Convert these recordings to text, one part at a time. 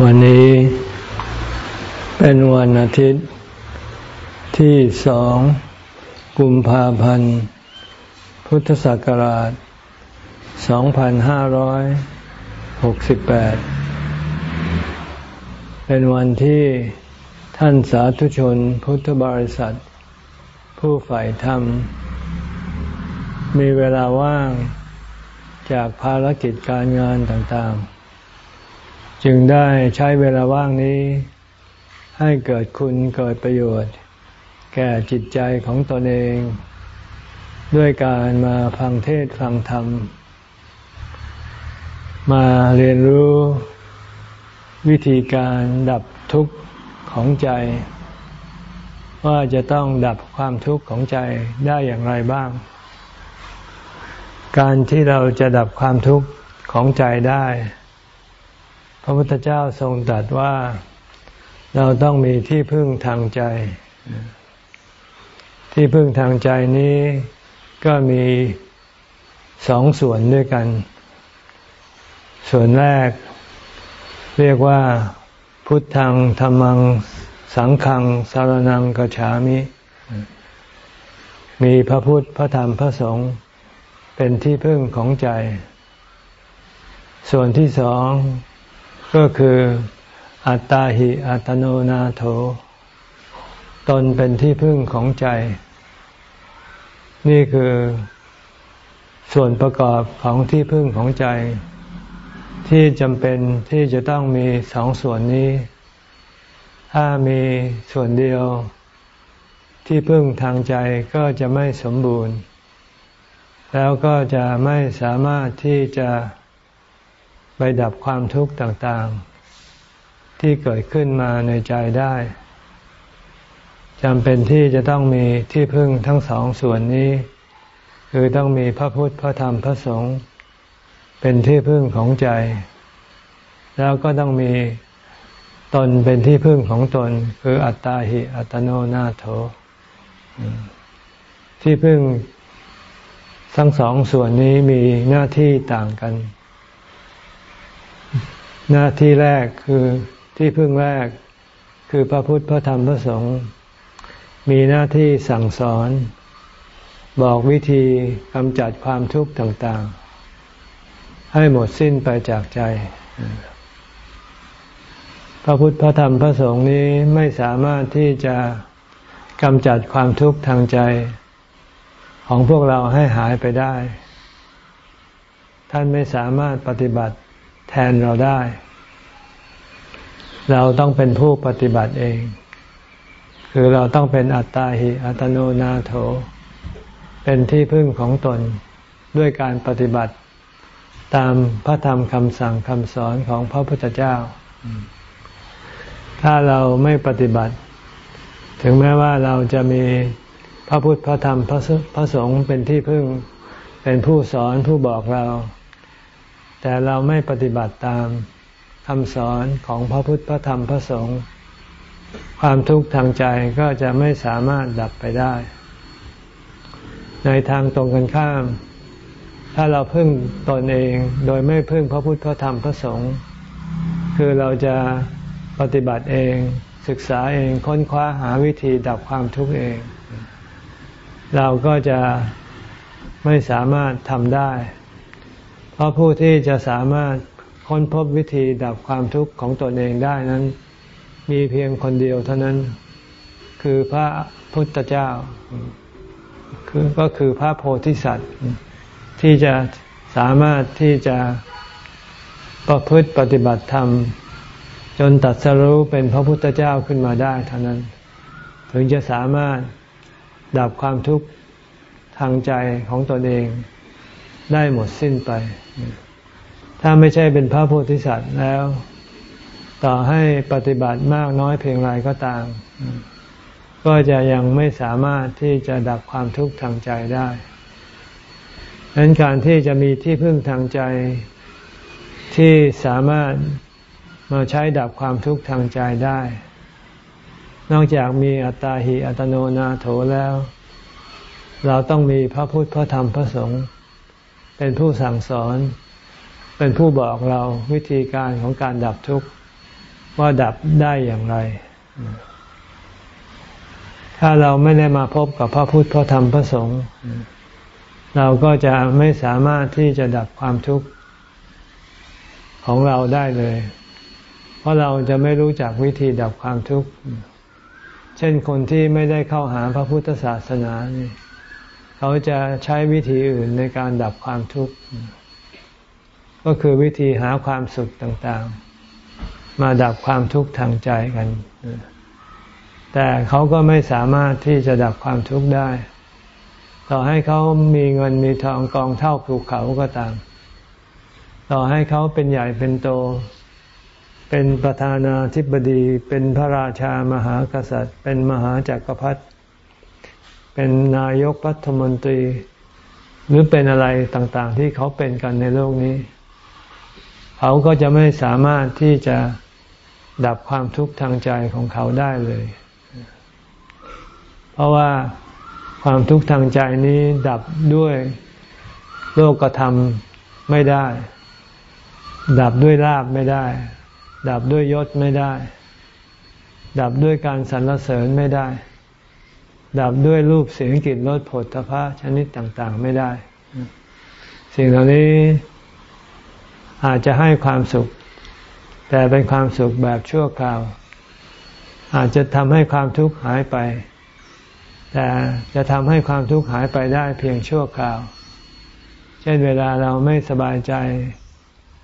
วันนี้เป็นวันอาทิตย์ที่สองกุมภาพันธ์ พุทธศักราช 2568 เป็นวันที่ท่านสาธุชนพุทธบริษัท ผู้ใฝ่ธรรม มีเวลาว่างจากภารกิจการงานต่างๆ จึงได้ใช้เวลาว่างนี้ ให้เกิดคุณเกิดประโยชน์ แก่จิตใจของตนเอง ด้วยการมาฟังเทศฟังธรรม มาเรียนรู้วิธีการดับทุกข์ของใจ ว่าจะต้องดับความทุกข์ของใจได้อย่างไรบ้าง การที่เราจะดับความทุกข์ของใจได้ พระพุทธเจ้าทรงตรัสว่าเราต้องมีที่พึ่งทางใจ ที่พึ่งทางใจนี้ก็มีสองส่วนด้วยกัน ส่วนแรก เรียกว่า พุทธังธรรมัง สังฆังสารนังกฉามิ มีพระพุทธพระธรรมพระสงฆ์เป็นที่พึ่งของใจ ส่วนที่สอง ก็คืออัตตาหิอัตโนนาโถ ตนเป็นที่พึ่งของใจ นี่คือส่วนประกอบของที่พึ่งของใจ ที่จำเป็นที่จะต้องมีสองส่วนนี้ ถ้ามีส่วนเดียว ที่พึ่งทางใจก็จะไม่สมบูรณ์ แล้วก็จะไม่สามารถที่จะ ดับความทุกข์ต่างๆ ที่เกิดขึ้นมาในใจได้จำเป็นที่จะต้องมีที่พึ่งทั้งสองส่วนนี้ คือต้องมีพระพุทธพระธรรมพระสงฆ์เป็นที่พึ่งของใจ แล้วก็ต้องมีตนเป็นที่พึ่งของตน คืออัตตาหิอัตโนนาโถ ที่พึ่งทั้งสองส่วนนี้มีหน้าที่ต่างกัน หน้าที่แรกคือที่พึ่งแรกคือพระพุทธพระธรรมพระสงฆ์มีหน้าที่สั่งสอน บอกวิธีกำจัดความทุกข์ต่างๆ ให้หมดสิ้นไปจากใจ พระพุทธพระธรรมพระสงฆ์นี้ไม่สามารถที่จะกำจัดความทุกข์ทางใจ ของพวกเราให้หายไปได้ ท่านไม่สามารถปฏิบัติ แทนเราได้ เราต้องเป็นผู้ปฏิบัติเอง คือเราต้องเป็นอัตตาหิอัตโนนาโถ เป็นที่พึ่งของตนด้วยการปฏิบัติตามพระธรรมคำสั่งคำสอนของพระพุทธเจ้า ถ้าเราไม่ปฏิบัติ ถึงแม้ว่าเราจะมีพระพุทธพระธรรมพระสงฆ์เป็นที่พึ่ง เป็นผู้สอนผู้บอกเรา แต่เราไม่ปฏิบัติตามคำสอนของพระพุทธพระธรรมพระสงฆ์ความทุกข์ทางใจก็จะไม่สามารถดับไปได้ ในทางตรงกันข้าม ถ้าเราพึ่งตนเองโดยไม่พึ่งพระพุทธพระธรรมพระสงฆ์คือเราจะปฏิบัติเองศึกษาเองค้นคว้าหาวิธีดับความทุกข์เอง เราก็จะไม่สามารถทำได้ เพราะผู้ที่จะสามารถค้นพบวิธีดับความทุกข์ของตนเองได้นั้น มีเพียงคนเดียวเท่านั้น คือพระพุทธเจ้าคือก็คือพระโพธิสัตว์ ที่จะสามารถที่จะประพฤติปฏิบัติธรรม จนตัดสรู้เป็นพระพุทธเจ้าขึ้นมาได้เท่านั้น ถึงจะสามารถดับความทุกข์ทางใจของตนเอง ได้หมดสิ้นไป ถ้าไม่ใช่เป็นพระโพธิสัตว์แล้ว ต่อให้ปฏิบัติมากน้อยเพียงไรก็ตาม ก็จะยังไม่สามารถที่จะดับความทุกข์ทางใจได้ดังนั้นการที่จะมีที่พึ่งทางใจที่สามารถมาใช้ดับความทุกข์ทางใจได้ นอกจากมีอัตตาหิอัตโนนาโถแล้ว เราต้องมีพระพุทธพระธรรมพระสงฆ์ เป็นผู้สั่งสอน เป็นผู้บอกเราวิธีการของการดับทุกข์ว่าดับได้อย่างไร ถ้าเราไม่ได้มาพบกับพระพุทธพระธรรมพระสงฆ์เราก็จะไม่สามารถที่จะดับความทุกข์ของเราได้เลย เพราะเราจะไม่รู้จักวิธีดับความทุกข์ เช่นคนที่ไม่ได้เข้าหาพระพุทธศาสนานี่ เขาจะใช้วิธีอื่นในการดับความทุกข์ ก็คือวิธีหาความสุขต่างๆ มาดับความทุกข์ทางใจกัน แต่เขาก็ไม่สามารถที่จะดับความทุกข์ได้ ต่อให้เขามีเงินมีทองกองเท่าภูเขาก็ตาม ต่อให้เขาเป็นใหญ่เป็นโต เป็นประธานาธิบดี เป็นพระราชามหากษัตริย์ เป็นมหาจักรพรรดิ เป็นนายกรัฐมนตรี หรือเป็นอะไรต่างๆ ที่เขาเป็นกันในโลกนี้ เขาก็จะไม่สามารถที่จะดับความทุกข์ทางใจของเขาได้เลย เพราะว่าความทุกข์ทางใจนี้ดับด้วยโลกธรรมไม่ได้ ดับด้วยลาบไม่ได้ ดับด้วยยศไม่ได้ ดับด้วยการสรรเสริญไม่ได้ ดับด้วยรูปเสียงกลิ่นรสผลทพะชนิดต่างๆ ไม่ได้ สิ่งเหล่านี้อาจจะให้ความสุข แต่เป็นความสุขแบบชั่วคราว อาจจะทำให้ความทุกข์หายไป แต่จะทำให้ความทุกข์หายไปได้เพียงชั่วคราว เช่นเวลาเราไม่สบายใจ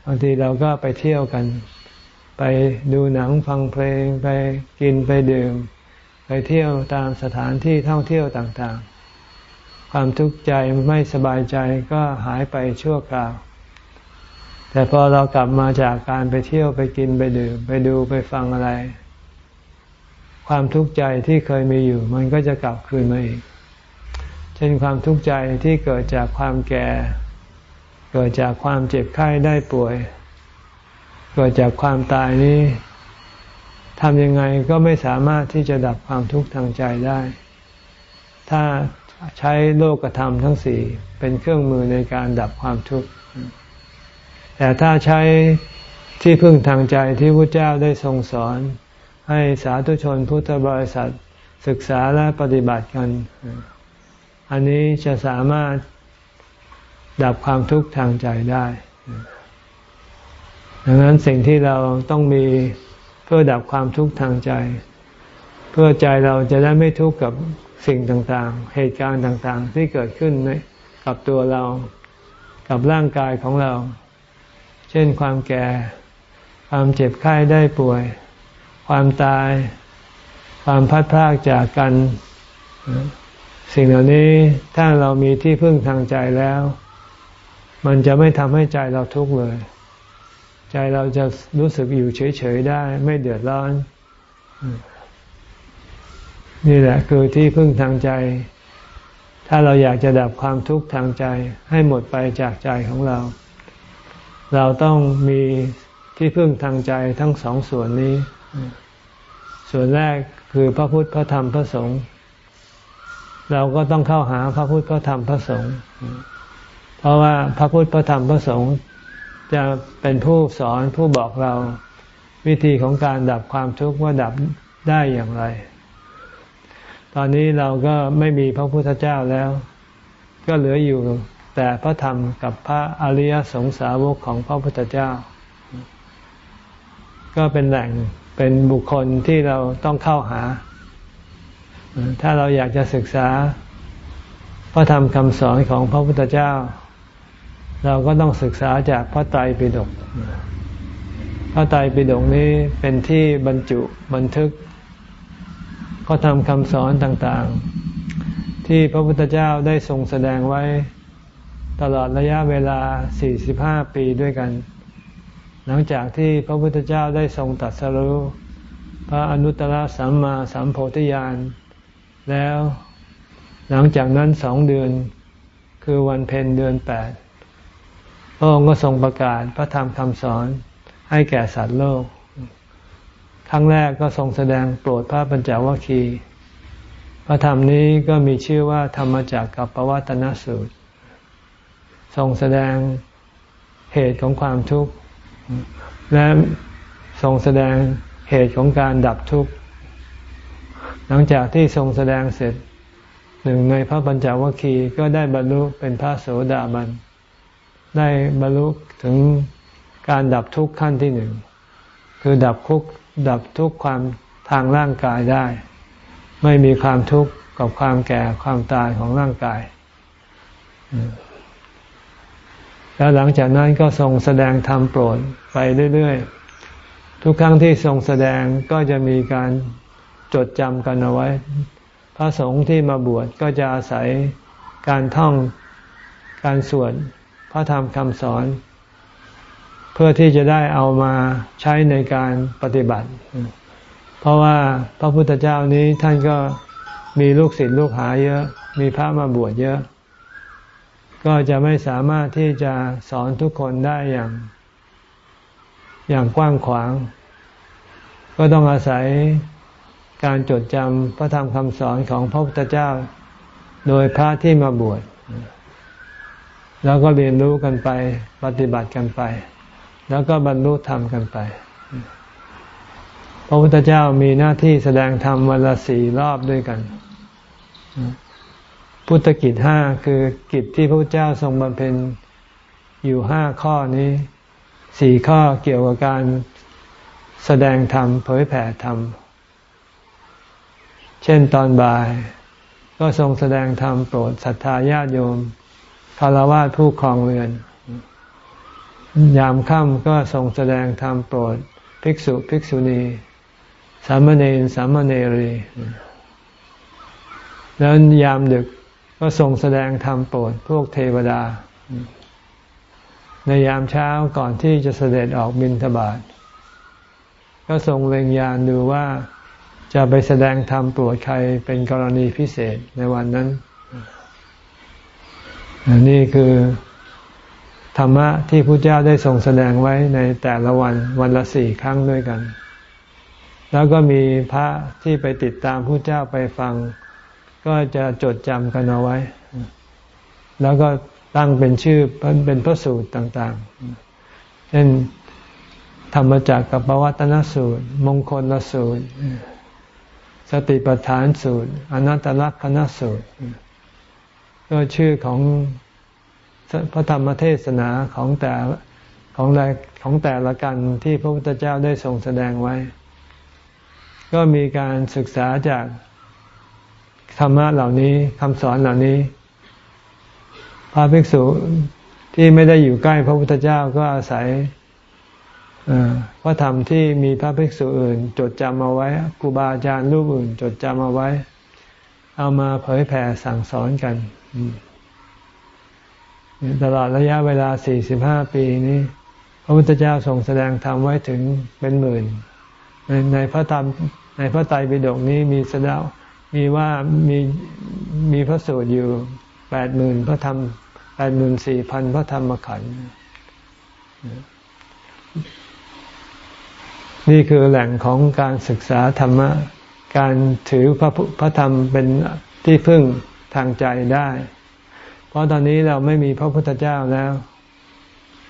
บางทีเราก็ไปเที่ยวกัน ไปดูหนังฟังเพลงไปกินไปดื่ม ไปเที่ยวตามสถานที่ท่องเที่ยวต่างๆ ความทุกข์ใจไม่สบายใจก็หายไปชั่วคราว แต่พอเรากลับมาจากการไปเที่ยวไปกินไปดื่ม ไปดูไปฟังอะไร ความทุกข์ใจที่เคยมีอยู่ มันก็จะกลับคืนมาอีก เช่นความทุกข์ใจที่เกิดจากความแก่ เกิดจากความเจ็บไข้ได้ป่วย เกิดจากความตายนี้ ทำยังไงก็ไม่สามารถที่จะดับความทุกข์ทางใจได้ ถ้าใช้โลกธรรมทั้งสี่เป็นเครื่องมือในการดับความทุกข์ แต่ถ้าใช้ที่พึ่งทางใจที่พระเจ้าได้ทรงสอน ให้สาธุชนพุทธบริษัทศึกษาและปฏิบัติกัน อันนี้จะสามารถดับความทุกข์ทางใจได้ ดังนั้นสิ่งที่เราต้องมี เพื่อดับความทุกข์ทางใจ เพื่อใจเราจะได้ไม่ทุกข์กับสิ่งต่างๆ เหตุการณ์ต่างๆ ที่เกิดขึ้นกับตัวเรา กับร่างกายของเรา เช่นความแก่ ความเจ็บไข้ได้ป่วย ความตาย ความพัดพรากจากกัน สิ่งเหล่านี้ถ้าเรามีที่พึ่งทางใจแล้ว มันจะไม่ทำให้ใจเราทุกข์เลย ใจเราจะรู้สึกอยู่เฉยๆได้ ไม่เดือดร้อน นี่แหละคือที่พึ่งทางใจ ถ้าเราอยากจะดับความทุกข์ทางใจ ให้หมดไปจากใจของเรา เราต้องมีที่พึ่งทางใจทั้งสองส่วนนี้ ส่วนแรกคือพระพุทธพระธรรมพระสงฆ์เราก็ต้องเข้าหาพระพุทธพระธรรมพระสงฆ์เพราะว่าพระพุทธพระธรรมพระสงฆ์ จะเป็นผู้สอนผู้บอกเราวิธีของการดับความทุกข์ว่าดับได้อย่างไร ตอนนี้เราก็ไม่มีพระพุทธเจ้าแล้ว ก็เหลืออยู่แต่พระธรรมกับพระอริยสงสาวกของพระพุทธเจ้า ก็เป็นแหล่งเป็นบุคคลที่เราต้องเข้าหา ถ้าเราอยากจะศึกษาพระธรรมคำสอนของพระพุทธเจ้า เราก็ต้องศึกษาจากพระไตรปิฎกพระไตรปิฎกนี้เป็นที่บรรจุบันทึกข้อธรรมคำสอนต่างๆ ที่พระพุทธเจ้าได้ทรงแสดงไว้ตลอดระยะเวลา 45 ปีด้วยกัน หลังจากที่พระพุทธเจ้าได้ทรงตัดสรุพระอนุตตรสัมมาสัมโพธิญาณ แล้วหลังจากนั้นสองเดือนคือวันเพ็ญเดือนแปด พระองค์ก็ทรงประกาศพระธรรมคำสอนให้แก่สัตว์โลก ครั้งแรกก็ทรงแสดงโปรดพระปัญจวัคคีย์พระธรรมนี้ก็มีชื่อว่าธรรมจักกับปวัตนสูตร ทรงแสดงเหตุของความทุกข์ และทรงแสดงเหตุของการดับทุกข์ หลังจากที่ทรงแสดงเสร็จหนึ่งในพระปัญจวัคคีย์ก็ได้บรรลุเป็นพระโสดาบัน ได้บรรลุถึงการดับทุกข์ขั้นที่หนึ่ง คือดับคุกดับทุกข์ความทางร่างกายได้ ไม่มีความทุกข์กับความแก่ความตายของร่างกาย แล้วหลังจากนั้นก็ทรงแสดงธรรมโปรดไปเรื่อยๆ ทุกครั้งที่ทรงแสดงก็จะมีการจดจำกันเอาไว้ พระสงฆ์ที่มาบวชก็จะอาศัยการท่องการสวด พระธรรมคำสอน เพื่อที่จะได้เอามาใช้ในการปฏิบัติ เพราะว่าพระพุทธเจ้านี้ท่านก็มีลูกศิษย์ลูกหาเยอะ มีพระมาบวชเยอะ ก็จะไม่สามารถที่จะสอนทุกคนได้อย่าง อย่างกว้างขวาง ก็ต้องอาศัยการจดจำพระธรรมคำสอนของพระพุทธเจ้า โดยพระที่มาบวช แล้วก็เรียนรู้กันไปปฏิบัติกันไป แล้วก็บรรลุธรรมกันไป พระพุทธเจ้ามีหน้าที่แสดงธรรมวันละสี่รอบด้วยกัน พุทธกิจห้าคือกิจที่พระเจ้าทรงบำเพ็ญอยู่ห้าข้อนี้สี่ข้อเกี่ยวกับการแสดงธรรมเผยแผ่ธรรม เช่นตอนบ่าย ก็ทรงแสดงธรรมโปรดศรัทธาญาติโยม คารวะผู้ครองเรือน ยามค่ำก็ทรงแสดงธรรมโปรด ภิกษุภิกษุณี สามเณรสามเณรี แล้วยามดึกก็ทรงแสดงธรรมโปรดพวกเทวดา ในยามเช้าก่อนที่จะเสด็จออกบินทบาท ก็ทรงเล็งยานดูว่าจะไปแสดงธรรมโปรดใครเป็นกรณีพิเศษในวันนั้น นี่คือธรรมะที่พระเจ้าได้ทรงแสดงไว้ในแต่ละวันวันละสี่ครั้งด้วยกัน แล้วก็มีพระที่ไปติดตามพระเจ้าไปฟัง ก็จะจดจำกันเอาไว้ แล้วก็ตั้งเป็นชื่อเป็นพระสูตรต่าง ๆ เช่นธรรมจักรกับปวัตนสูตร มงคลละสูตร สติปัฏฐานสูตร อนัตตลักษณสูตร ก็ชื่อของพระธรรมเทศนาของแต่ของแต่ของแต่ละกันที่พระพุทธเจ้าได้ทรงแสดงไว้ ก็มีการศึกษาจากธรรมะเหล่านี้คำสอนเหล่านี้ พระภิกษุที่ไม่ได้อยู่ใกล้พระพุทธเจ้าก็อาศัยพระธรรมที่มีพระภิกษุอื่น จดจำเอาไว้ครูบาอาจารย์รูปอื่น จดจำเอาไว้ เอามาเผยแผ่สั่งสอนกัน ตลอดระยะเวลา 45 ปีนี้ พระพุทธเจ้าทรงแสดงธรรมไว้ถึงเป็นหมื่น ในพระธรรมในพระไตรปิฎกนี้มีแสดงมีว่ามีมีพระสูตรอยู่แปดหมื่นพระธรรมแปดหมื่นสี่พันพระธรรมขันธ์นี่คือแหล่งของการศึกษาธรรมะ การถือพระพระธรรมเป็นที่พึ่ง ทางใจได้ เพราะตอนนี้เราไม่มีพระพุทธเจ้าแล้ว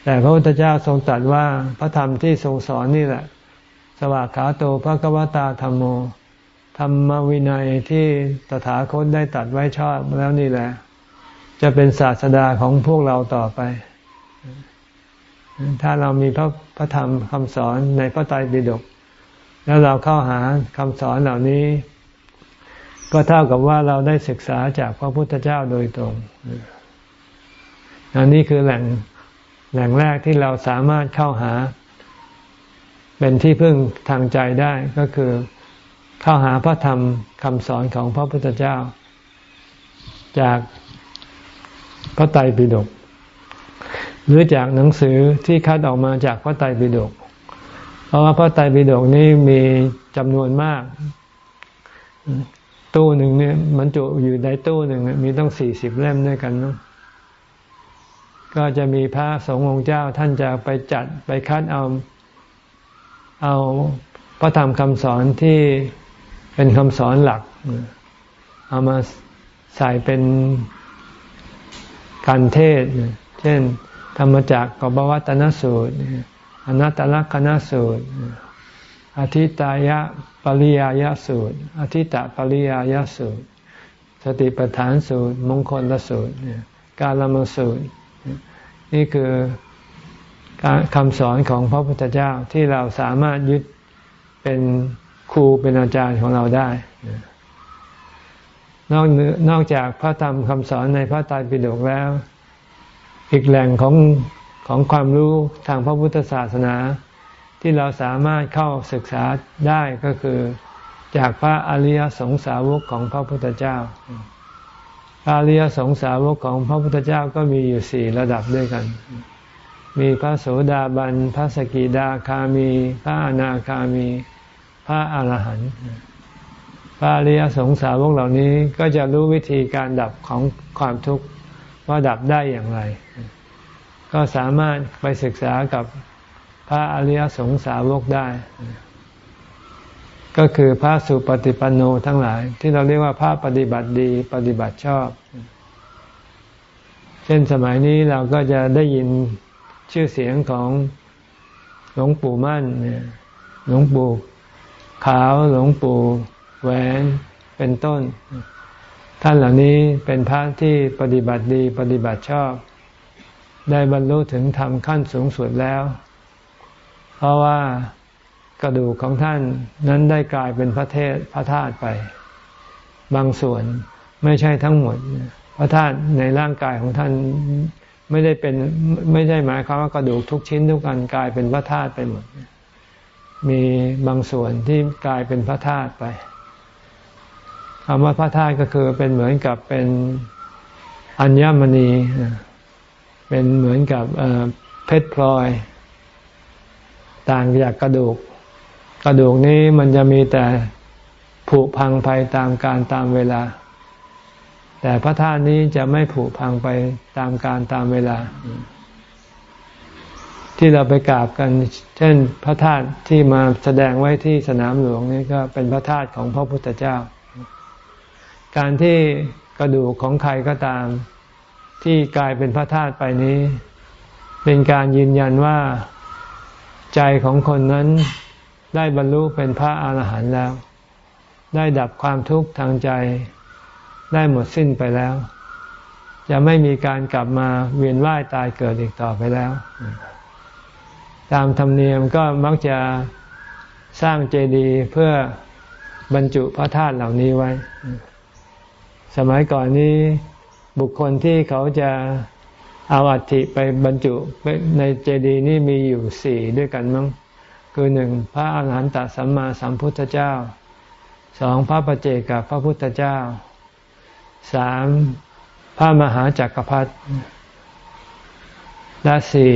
แต่พระพุทธเจ้าทรงตรัสว่าพระธรรมที่ทรงสอนนี่แหละ สวากขาโตพระกวตาธรรมโมธรรมวินัยที่ตถาคตได้ตัดไว้ชอบแล้วนี่แหละ จะเป็นศาสดาของพวกเราต่อไป ถ้าเรามีพระพระธรรมคำสอนในพระไตรปิฎกแล้วเราเข้าหาคำสอนเหล่านี้ ก็เท่ากับว่าเราได้ศึกษาจากพระพุทธเจ้าโดยตรงอันนี้คือแหล่งแหล่งแรกที่เราสามารถเข้าหา เป็นที่พึ่งทางใจได้ก็คือเข้าหาพระธรรมคำสอนของพระพุทธเจ้า จากพระไตรปิฎกหรือจากหนังสือที่คัดออกมาจากพระไตรปิฎกเพราะว่าพระไตรปิฎกนี้มีจำนวนมาก ตู้หนึ่งเนี่ยมันจุอยู่ในตู้หนึ่งมีต้องสี่สิบเล่มด้วยกันเนาะก็จะมีพระสงฆ์องค์เจ้าท่านจะไปจัดไปคัดเอา เอาพระธรรมคำสอนที่เป็นคำสอนหลัก เอามาใส่เป็นการเทศ เช่น ธรรมจักรกบวัตนสูตรอนัตตลกษณสูตร อธิตายะปริยายสูตร อธิตะปริยายสูตร สติปัฏฐานสูตร มงคลละสูตร การละมสูตร นี่คือการคำสอนของพระพุทธเจ้าที่เราสามารถยึดเป็นครูเป็นอาจารย์ของเราได้ นอกนอกจากพระธรรมคำสอนในพระไตรปิฎกแล้ว อีกแหล่งของของความรู้ทางพระพุทธศาสนา ที่เราสามารถเข้าศึกษาได้ก็คือจากพระอริยสงสาวกของพระพุทธเจ้า พระอริยสงสาวกของพระพุทธเจ้าก็มีอยู่สี่ระดับด้วยกัน มีพระโสดาบัน พระสกิดาคามี พระอนาคามี พระอารหันต์ พระอริยสงสาวกเหล่านี้ก็จะรู้วิธีการดับของความทุกข์ว่าดับได้อย่างไร ก็สามารถไปศึกษากับ พระอริยสงสาวกได้ ก็คือพระสุปฏิปันโนทั้งหลาย ที่เราเรียกว่าพระปฏิบัติดี ปฏิบัติชอบ เช่นสมัยนี้เราก็จะได้ยินชื่อเสียงของหลวงปู่มั่นเนี่ยหลวงปู่ขาวหลวงปู่แหวนเป็นต้น ท่านเหล่านี้เป็นพระที่ปฏิบัติดี ปฏิบัติชอบ ได้บรรลุถึงธรรมขั้นสูงสุดแล้ว เพราะว่ากระดูกของท่านนั้นได้กลายเป็นพระเทศพระธาตุไป บางส่วนไม่ใช่ทั้งหมด พระธาตุในร่างกายของท่านไม่ได้เป็นไม่ใช่หมายความว่ากระดูกทุกชิ้นทุกอันกลายเป็นพระธาตุไปหมด มีบางส่วนที่กลายเป็นพระธาตุไปคำว่าพระธาตุก็คือเป็นเหมือนกับเป็นอัญมณี เป็นเหมือนกับเพชรพลอย ต่างจากกระดูก กระดูกนี้มันจะมีแต่ผุพังไปตามการตามเวลา แต่พระธาตุนี้จะไม่ผุพังไปตามการตามเวลา ที่เราไปกราบกัน เช่นพระธาตุที่มาแสดงไว้ที่สนามหลวงนี่ก็เป็นพระธาตุของพระพุทธเจ้า การที่กระดูกของใครก็ตาม ที่กลายเป็นพระธาตุไปนี้ เป็นการยืนยันว่า ใจของคนนั้นได้บรรลุเป็นพระอาหารหันต์แล้ว ได้ดับความทุกข์ทางใจ ได้หมดสิ้นไปแล้ว จะไม่มีการกลับมาเวียนว่ายตายเกิดอีกต่อไปแล้ว ตามธรรมเนียมก็มักจะสร้างเจดีย์เพื่อบรรจุพระธาตุเหล่านี้ไว้ สมัยก่อนนี้บุคคลที่เขาจะ เอาอัฐิไปบรรจุในเจดีย์นี่มีอยู่สี่ด้วยกันมั้งคือหนึ่งพระอาหารหันตสัมมาสัมพุทธเจ้าสองพระปเจกับพระพุทธเจ้าสามพระมหาจักรพรรดิและสี่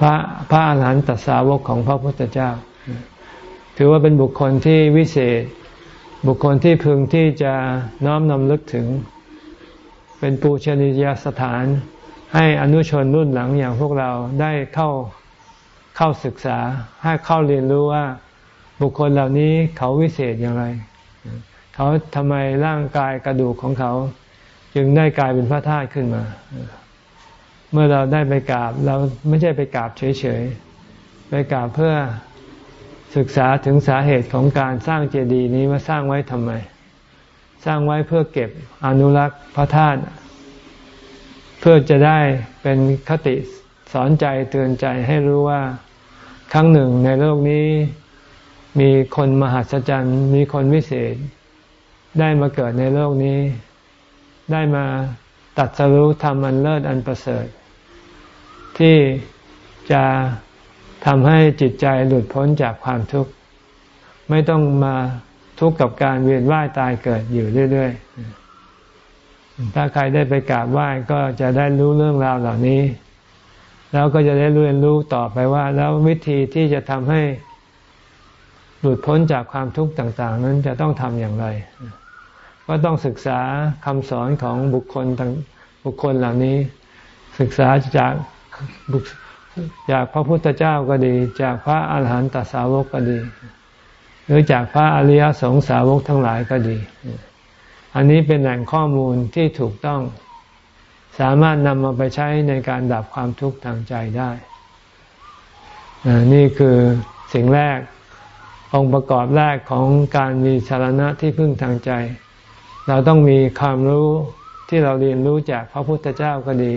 พระพระอาหารหันตสาวกของพระพุทธเจ้า ถือว่าเป็นบุคคลที่วิเศษ บุคคลที่พึงที่จะน้อมนำลึกถึง เป็นปูชนียสถาน ให้อนุชนรุ่นหลังอย่างพวกเราได้เข้าเข้าศึกษา ให้เข้าเรียนรู้ว่าบุคคลเหล่านี้เขาวิเศษอย่างไร เขาทำไมร่างกายกระดูกของเขา จึงได้กลายเป็นพระธาตุขึ้นมา เมื่อเราได้ไปกราบ เราไม่ใช่ไปกราบเฉยๆ ไปกราบเพื่อศึกษาถึงสาเหตุของการสร้างเจดีย์นี้ว่าสร้างไว้ทำไม สร้างไว้เพื่อเก็บอนุรักษ์พระธาตุเพื่อจะได้เป็นคติสอนใจเตือนใจให้รู้ว่าครั้งหนึ่งในโลกนี้มีคนมหัศจรรย์มีคนวิเศษ ได้มาเกิดในโลกนี้ ได้มาตัดสรู้ทำอันเลิศอันประเสริฐ ที่จะทำให้จิตใจหลุดพ้นจากความทุกข์ ไม่ต้องมา ทุกข์กับการเวียนว่ายตายเกิดอยู่เรื่อยๆ ถ้าใครได้ไปกราบไหว้ก็จะได้รู้เรื่องราวเหล่านี้ แล้วก็จะได้เรียนรู้ต่อไปว่า แล้ววิธีที่จะทำให้หลุดพ้นจากความทุกข์ต่าง ๆ นั้นจะต้องทำอย่างไร ก็ต้องศึกษาคำสอนของบุคคลต่างบุคคลเหล่านี้ ศึกษาจากจากพระพุทธเจ้าก็ดี จากพระอาหารหันตสาวกก็ดี หรือจากพระอริยสงสาวกทั้งหลายก็ดี อันนี้เป็นแหล่งข้อมูลที่ถูกต้อง สามารถนำมาไปใช้ในการดับความทุกข์ทางใจได้ นี่คือสิ่งแรกองค์ประกอบแรกของการมีสารณะที่พึ่งทางใจ เราต้องมีความรู้ที่เราเรียนรู้จากพระพุทธเจ้าก็ดี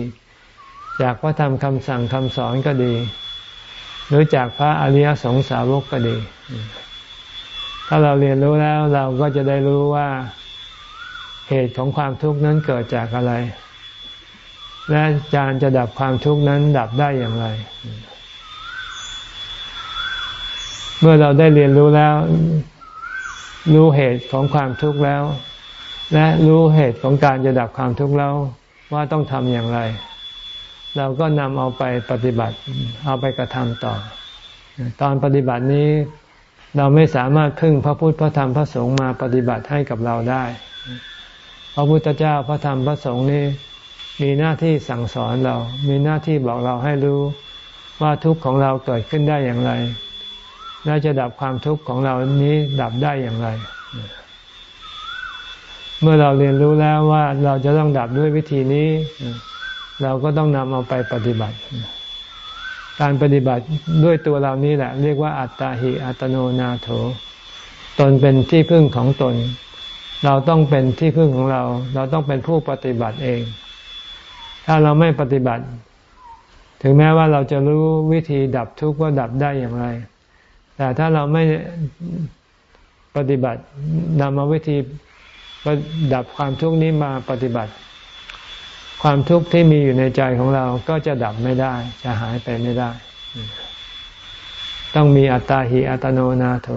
จากพระธรรมคำสั่งคำสอนก็ดี หรือจากพระอริยสงสาวกก็ดี ถ้าเราเรียนรู้แล้วเราก็จะได้รู้ว่าเหตุของความทุกข์นั้นเกิดจากอะไร และการจะดับความทุกข์นั้นดับได้อย่างไร เมื่อเราได้เรียนรู้แล้ว รู้เหตุของความทุกข์แล้ว และรู้เหตุของการจะดับความทุกข์แล้วว่าต้องทำอย่างไร เราก็นำเอาไปปฏิบัติ เอาไปกระทำต่อ ตอนปฏิบัตินี้ เราไม่สามารถพึ่งพระพุทธพระธรรมพระสงฆ์มาปฏิบัติให้กับเราได้ พระพุทธเจ้าพระธรรมพระสงฆ์นี่มีหน้าที่สั่งสอนเรา มีหน้าที่บอกเราให้รู้ว่าทุกข์ของเราเกิดขึ้นได้อย่างไร และจะดับความทุกข์ของเรานี้ดับได้อย่างไร เมื่อเราเรียนรู้แล้วว่าเราจะต้องดับด้วยวิธีนี้ เราก็ต้องนำเอาไปปฏิบัติ การปฏิบัติด้วยตัวเรานี้แหละ เรียกว่าอัตตาหิอัตโนนาโถ ตนเป็นที่พึ่งของตน เราต้องเป็นที่พึ่งของเรา เราต้องเป็นผู้ปฏิบัติเอง ถ้าเราไม่ปฏิบัติ ถึงแม้ว่าเราจะรู้วิธีดับทุกข์ว่าดับได้อย่างไร แต่ถ้าเราไม่ปฏิบัตินำมาวิธีดับความทุกข์นี้มาปฏิบัติ ความทุกข์ที่มีอยู่ในใจของเราก็จะดับไม่ได้ จะหายไปไม่ได้ ต้องมีอัตตาหิอัตโนนาโถ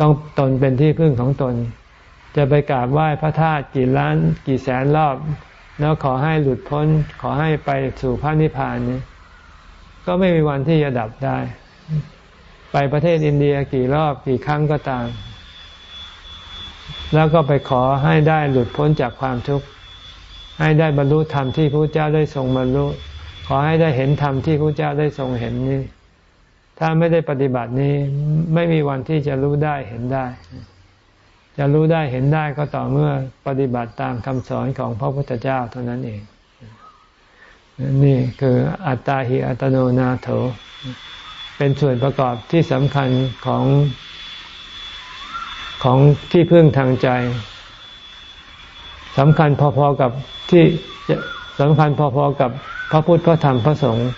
ต้องตนเป็นที่พึ่งของตน จะไปกราบไหว้พระธาตุกี่ล้าน กี่แสนรอบ แล้วขอให้หลุดพ้น ขอให้ไปสู่พระนิพพานนี้ก็ไม่มีวันที่จะดับได้ ไปประเทศอินเดียกี่รอบกี่ครั้งก็ตาม แล้วก็ไปขอให้ได้หลุดพ้นจากความทุกข์ ให้ได้บรรลุธรรมที่พระเจ้าได้ทรงบรรลุ ขอให้ได้เห็นธรรมที่พระเจ้าได้ทรงเห็นนี้ ถ้าไม่ได้ปฏิบัตินี้ไม่มีวันที่จะรู้ได้เห็นได้ จะรู้ได้เห็นได้ก็ต่อเมื่อปฏิบัติตามคำสอนของพระพุทธเจ้าเท่านั้นเอง นี่คืออัตตาหิอัตโนนาโถ เป็นส่วนประกอบที่สำคัญของของที่พึ่งทางใจ สำคัญพอๆกับที่สำคัญพอๆกับพระพุทธพระธรรมพระสงฆ์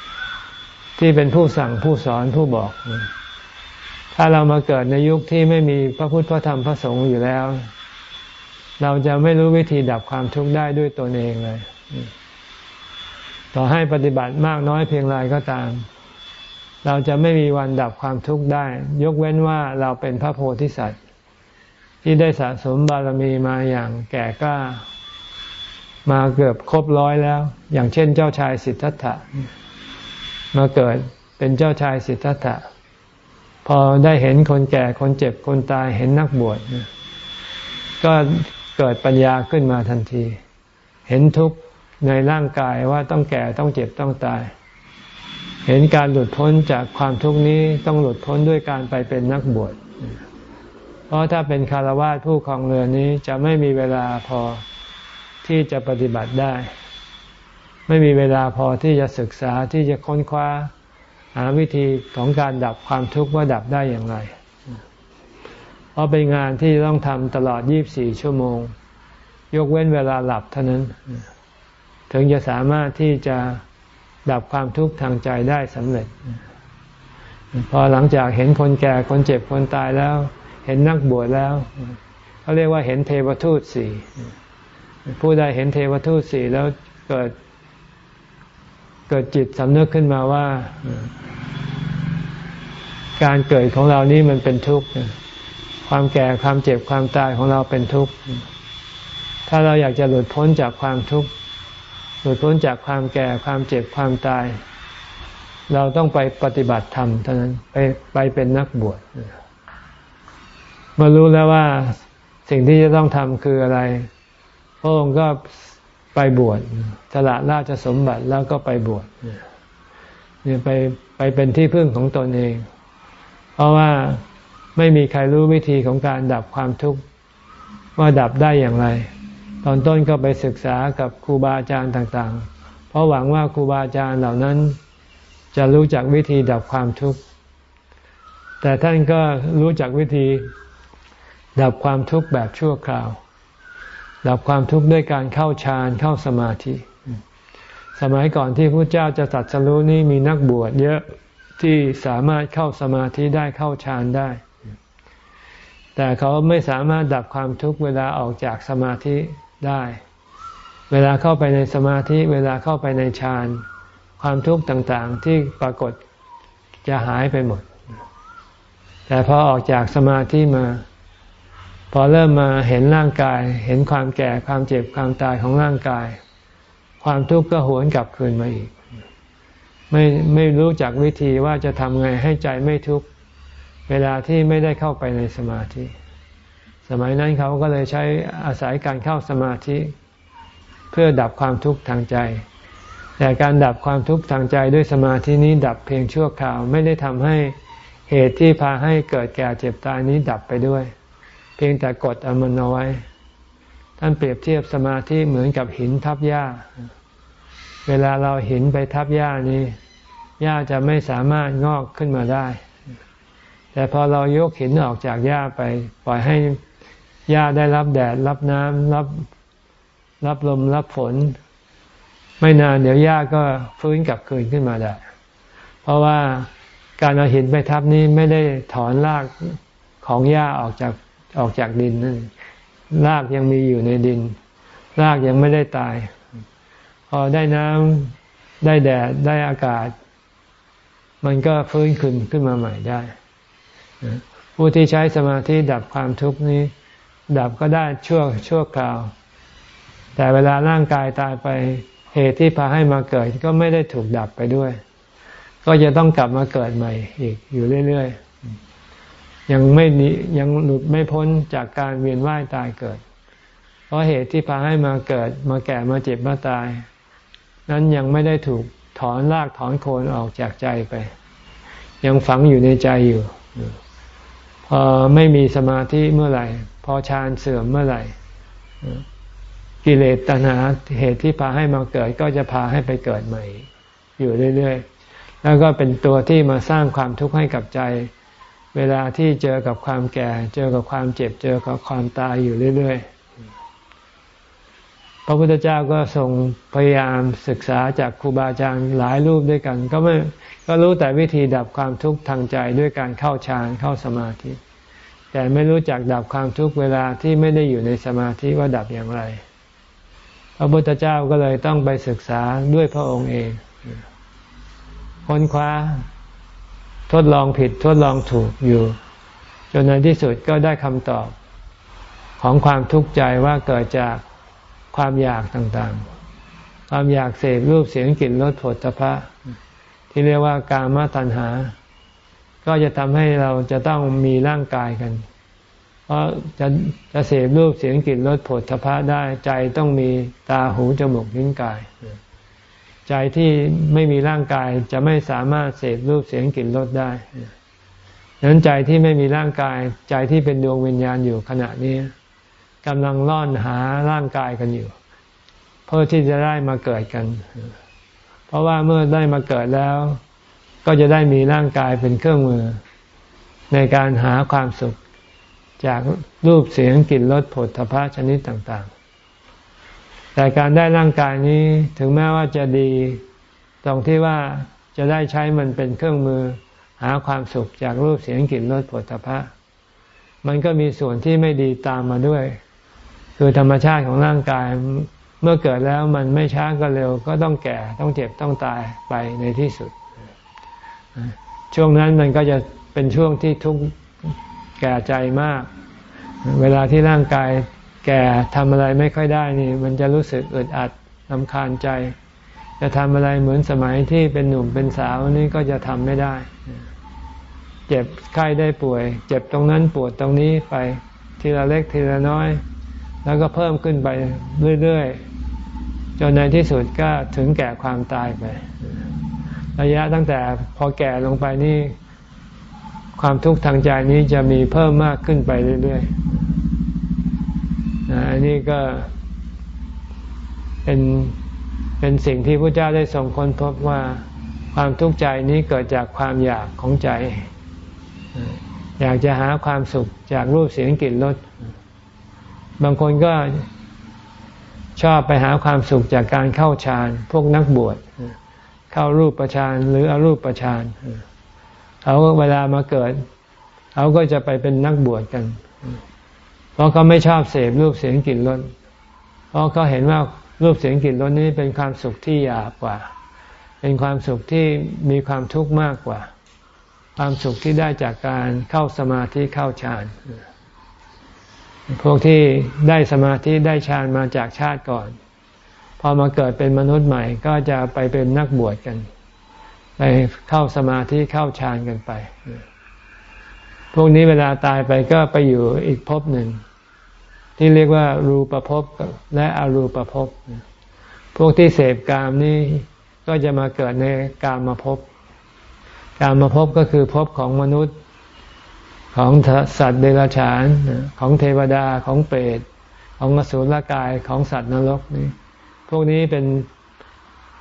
ที่เป็นผู้สั่งผู้สอนผู้บอก ถ้าเรามาเกิดในยุคที่ไม่มีพระพุทธพระธรรมพระสงฆ์อยู่แล้ว เราจะไม่รู้วิธีดับความทุกข์ได้ด้วยตนเองเลย ต่อให้ปฏิบัติมากน้อยเพียงไรก็ตาม เราจะไม่มีวันดับความทุกข์ได้ ยกเว้นว่าเราเป็นพระโพธิสัตว์ ที่ได้สะสมบารมีมาอย่างแก่กล้ามาเกือบครบร้อยแล้ว อย่างเช่นเจ้าชายสิทธัตถะมาเกิดเป็นเจ้าชายสิทธัตถะพอได้เห็นคนแก่คนเจ็บคนตายเห็นนักบวชก็เกิดปัญญาขึ้นมาทันที เห็นทุกข์ในร่างกายว่าต้องแก่ต้องเจ็บต้องตาย เห็นการหลุดพ้นจากความทุกข์นี้ต้องหลุดพ้นด้วยการไปเป็นนักบวช เพราะถ้าเป็นคารวะผู้ครองเรือนนี้จะไม่มีเวลาพอที่จะปฏิบัติได้ ไม่มีเวลาพอที่จะศึกษาที่จะค้นคว้า หาวิธีของการดับความทุกข์ว่าดับได้อย่างไร เพราะเป็นงานที่ต้องทำตลอด 24 ชั่วโมง ยกเว้นเวลาหลับเท่านั้น ถึงจะสามารถที่จะดับความทุกข์ทางใจได้สำเร็จ พอหลังจากเห็นคนแก่คนเจ็บคนตายแล้ว เห็นนักบวชแล้วเขาเรียกว่าเห็นเทวทูตสี่ผู้ใดเห็นเทวทูตสี่แล้วเกิด เกิดจิตสำนึกขึ้นมาว่า การเกิดของเรานี้มันเป็นทุกข์ความแก่ความเจ็บความตายของเราเป็นทุกข์ถ้าเราอยากจะหลุดพ้นจากความทุกข์หลุดพ้นจากความแก่ความเจ็บความตาย เราต้องไปปฏิบัติธรรมเท่านั้นไปไปเป็นนักบวช เมื่อรู้แล้วว่าสิ่งที่จะต้องทำคืออะไร พระองค์ก็ไปบวชสละราชสมบัติแล้วก็ไปบวชเนี่ยไปไปเป็นที่พึ่งของตนเอง เพราะว่าไม่มีใครรู้วิธีของการดับความทุกข์ว่าดับได้อย่างไร ตอนต้นก็ไปศึกษากับครูบาอาจารย์ต่างๆ เพราะหวังว่าครูบาอาจารย์เหล่านั้น จะรู้จักวิธีดับความทุกข์แต่ท่านก็รู้จักวิธี ดับความทุกข์แบบชั่วคราว ดับความทุกข์ด้วยการเข้าฌานเข้าสมาธิ สมัยก่อนที่พระเจ้าจะตัดสรู้นี้มีนักบวชเยอะที่สามารถเข้าสมาธิได้เข้าฌานได้ แต่เขาไม่สามารถดับความทุกข์เวลาออกจากสมาธิได้ เวลาเข้าไปในสมาธิ เวลาเข้าไปในฌานความทุกข์ต่างๆที่ปรากฏจะหายไปหมด แต่พอออกจากสมาธิมา พอเริ่มมาเห็นร่างกาย เห็นความแก่ความเจ็บความตายของร่างกาย ความทุกข์ก็หวนกลับคืนมาอีก ไม่ไม่รู้จักวิธีว่าจะทำไงให้ใจไม่ทุกข์เวลาที่ไม่ได้เข้าไปในสมาธิ สมัยนั้นเขาก็เลยใช้อาศัยการเข้าสมาธิ เพื่อดับความทุกข์ทางใจ แต่การดับความทุกข์ทางใจด้วยสมาธินี้ดับเพียงชั่วคราว ไม่ได้ทำให้เหตุที่พาให้เกิดแก่เจ็บตายนี้ดับไปด้วย เพียงแต่กดเอามันเอาไว้ ท่านเปรียบเทียบสมาธิเหมือนกับหินทับหญ้า เวลาเราหินไปทับหญ้านี้หญ้าจะไม่สามารถงอกขึ้นมาได้ แต่พอเรายกหินออกจากหญ้าไป ปล่อยให้หญ้าได้รับแดด รับน้ำรับรับลมรับฝน ไม่นานเดี๋ยวหญ้าก็ฟื้นกลับคืนขึ้นมาได้ เพราะว่าการเอาหินไปทับนี้ไม่ได้ถอนรากของหญ้าออกจาก ออกจากดินนั่นรากยังมีอยู่ในดิน รากยังไม่ได้ตาย พอได้น้ำได้แดดได้อากาศ มันก็ฟื้นขึ้นขึ้นมาใหม่ได้ ผู้ที่ใช้สมาธิดับความทุกข์นี้ ดับก็ได้ชั่วชั่วคราว แต่เวลาร่างกายตายไปเหตุที่พาให้มาเกิดก็ไม่ได้ถูกดับไปด้วย ก็จะต้องกลับมาเกิดใหม่อีกอยู่เรื่อยๆ ยังไม่ยังหลุดไม่พ้นจากการเวียนว่ายตายเกิด เพราะเหตุที่พาให้มาเกิด มาแก่มาเจ็บมาตาย นั้นยังไม่ได้ถูกถอนรากถอนโคนออกจากใจไป ยังฝังอยู่ในใจอยู่ พอไม่มีสมาธิเมื่อไหร่ พอฌานเสื่อมเมื่อไหร่ กิเลสตัณหาเหตุที่พาให้มาเกิด ก็จะพาให้ไปเกิดใหม่ อยู่เรื่อยๆ แล้วก็เป็นตัวที่มาสร้างความทุกข์ให้กับใจ เวลาที่เจอกับความแก่ เจอกับความเจ็บ เจอกับความตายอยู่เรื่อย ๆ พระพุทธเจ้าก็ทรงพยายามศึกษาจากครูบาอาจารย์หลายรูปด้วยกัน ก็ไม่ก็รู้แต่วิธีดับความทุกข์ทางใจด้วยการเข้าฌานเข้าสมาธิ แต่ไม่รู้จักดับความทุกข์เวลาที่ไม่ได้อยู่ในสมาธิว่าดับอย่างไร พระพุทธเจ้าก็เลยต้องไปศึกษาด้วยพระองค์เองค้นคว้า ทดลองผิดทดลองถูกอยู่ จนในที่สุดก็ได้คำตอบของความทุกข์ใจว่าเกิดจากความอยากต่างๆ ความอยากเสพรูปเสียงกลิ่นรสผลตภะที่เรียกว่ากามตัณหา ก็จะทำให้เราจะต้องมีร่างกายกัน เพราะจะจะเสพรูปเสียงกลิ่นรสผลตภะได้ใจต้องมีตาหูจมูกลิ้นกาย ใจที่ไม่มีร่างกายจะไม่สามารถเสพรูปเสียงกลิ่นรสได้ดังนั้นใจที่ไม่มีร่างกายใจที่เป็นดวงวิญญาณอยู่ขณะนี้กำลังล่อนหาร่างกายกันอยู่ เพื่อที่จะได้มาเกิดกัน เพราะว่าเมื่อได้มาเกิดแล้ว ก็จะได้มีร่างกายเป็นเครื่องมือ ในการหาความสุขจากรูปเสียงกลิ่นรสผลทพะชนิดต่างๆ แต่การได้ร่างกายนี้ถึงแม้ว่าจะดี ตรงที่ว่าจะได้ใช้มันเป็นเครื่องมือ หาความสุขจากรูปเสียงกลิ่นรสผลทพะมันก็มีส่วนที่ไม่ดีตามมาด้วย คือธรรมชาติของร่างกายเมื่อเกิดแล้วมันไม่ช้าก็เร็ว ก็ต้องแก่ต้องเจ็บต้องตายไปในที่สุด ช่วงนั้นมันก็จะเป็นช่วงที่ทุกข์แก่ใจมาก เวลาที่ร่างกาย แก่ทำอะไรไม่ค่อยได้นี่ มันจะรู้สึกอึดอัดลำคาญใจ จะทำอะไรเหมือนสมัยที่เป็นหนุ่มเป็นสาวนี่ก็จะทำไม่ได้ เจ็บไข้ได้ป่วย เจ็บตรงนั้นปวดตรงนี้ไปทีละเล็กทีละน้อย แล้วก็เพิ่มขึ้นไปเรื่อยๆจนในที่สุดก็ถึงแก่ความตายไป ระยะตั้งแต่พอแก่ลงไปนี่ ความทุกข์ทางใจนี้จะมีเพิ่มมากขึ้นไปเรื่อยๆ อันนี้ก็เป็นเป็นสิ่งที่พระเจ้าได้ทรงค้นพบว่าความทุกข์ใจนี้เกิดจากความอยากของใจ อยากจะหาความสุขจากรูปเสียงกลิ่นรสบางคนก็ชอบไปหาความสุขจากการเข้าฌานพวกนักบวชเข้ารูปประชานหรืออรูปประชานเขาเวลามาเกิดเขาก็จะไปเป็นนักบวชกัน เพราะเขาไม่ชอบเสพรูปเสียงกลิ่นรสเพราะเขาเห็นว่ารูปเสียงกลิ่นรสนี้เป็นความสุขที่หยาบกว่า เป็นความสุขที่มีความทุกข์มากกว่า ความสุขที่ได้จากการเข้าสมาธิเข้าฌานพวกที่ได้สมาธิได้ฌานมาจากชาติก่อน พอมาเกิดเป็นมนุษย์ใหม่ก็จะไปเป็นนักบวชกัน ไปเข้าสมาธิเข้าฌานกันไป พวกนี้เวลาตายไปก็ไปอยู่อีกภพหนึ่ง ที่เรียกว่า รูปภพและอรูปภพพวกที่เสพกามนี้ก็จะมาเกิดในกามมาภพกามมาภพก็คือภพของมนุษย์ของสัตว์เดรัจฉานของเทวดาของเปรตของมสุรกายของสัตว์นรกนี่พวกนี้เป็น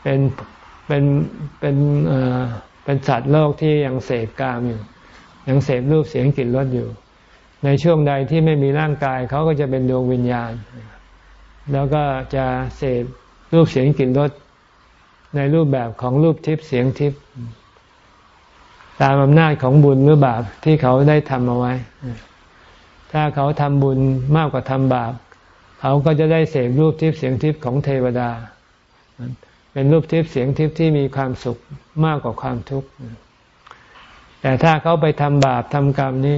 เป็นเป็นเป็นเป็นสัตว์โลกที่ยังเสพกามอยู่ ยังเสพรูปเสียงกลิ่นรสอยู่ ในช่วงใดที่ไม่มีร่างกายเขาก็จะเป็นดวงวิญญาณ แล้วก็จะเสพรูปเสียงกลิ่นรสในรูปแบบของรูปทิพย์เสียงทิพย์ตามอำนาจของบุญหรือบาปที่เขาได้ทำเอาไว้ ถ้าเขาทำบุญมากกว่าทำบาป เขาก็จะได้เสพรูปทิพย์เสียงทิพย์ของเทวดา เป็นรูปทิพย์เสียงทิพย์ที่มีความสุขมากกว่าความทุกข์ แต่ถ้าเขาไปทำบาปทำกรรมนี้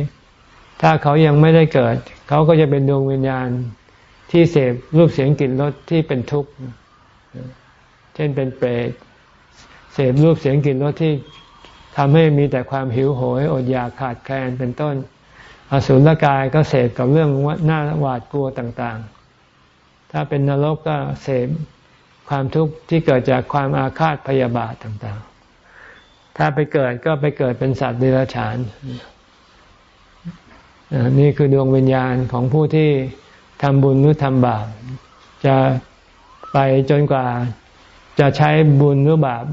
ถ้าเขายังไม่ได้เกิด เขาก็จะเป็นดวงวิญญาณที่เสพรูปเสียงกลิ่นรสที่เป็นทุกข์ เช่นเป็นเปรตเสพรูปเสียงกลิ่นรสที่ทำให้มีแต่ความหิวโหยอดอยากขาดแคลนเป็นต้น อสุรกายก็เสพกับเรื่องหน้าหวาดกลัวต่างๆ ถ้าเป็นนรกก็เสพความทุกข์ที่เกิดจากความอาฆาตพยาบาทต่างๆ ถ้าไปเกิดก็ไปเกิดเป็นสัตว์เดรัจฉาน นี่คือดวงวิญญาณของผู้ที่ทำบุญหรือทำบาป จะไปจนกว่าจะใช้บุญหรือบาป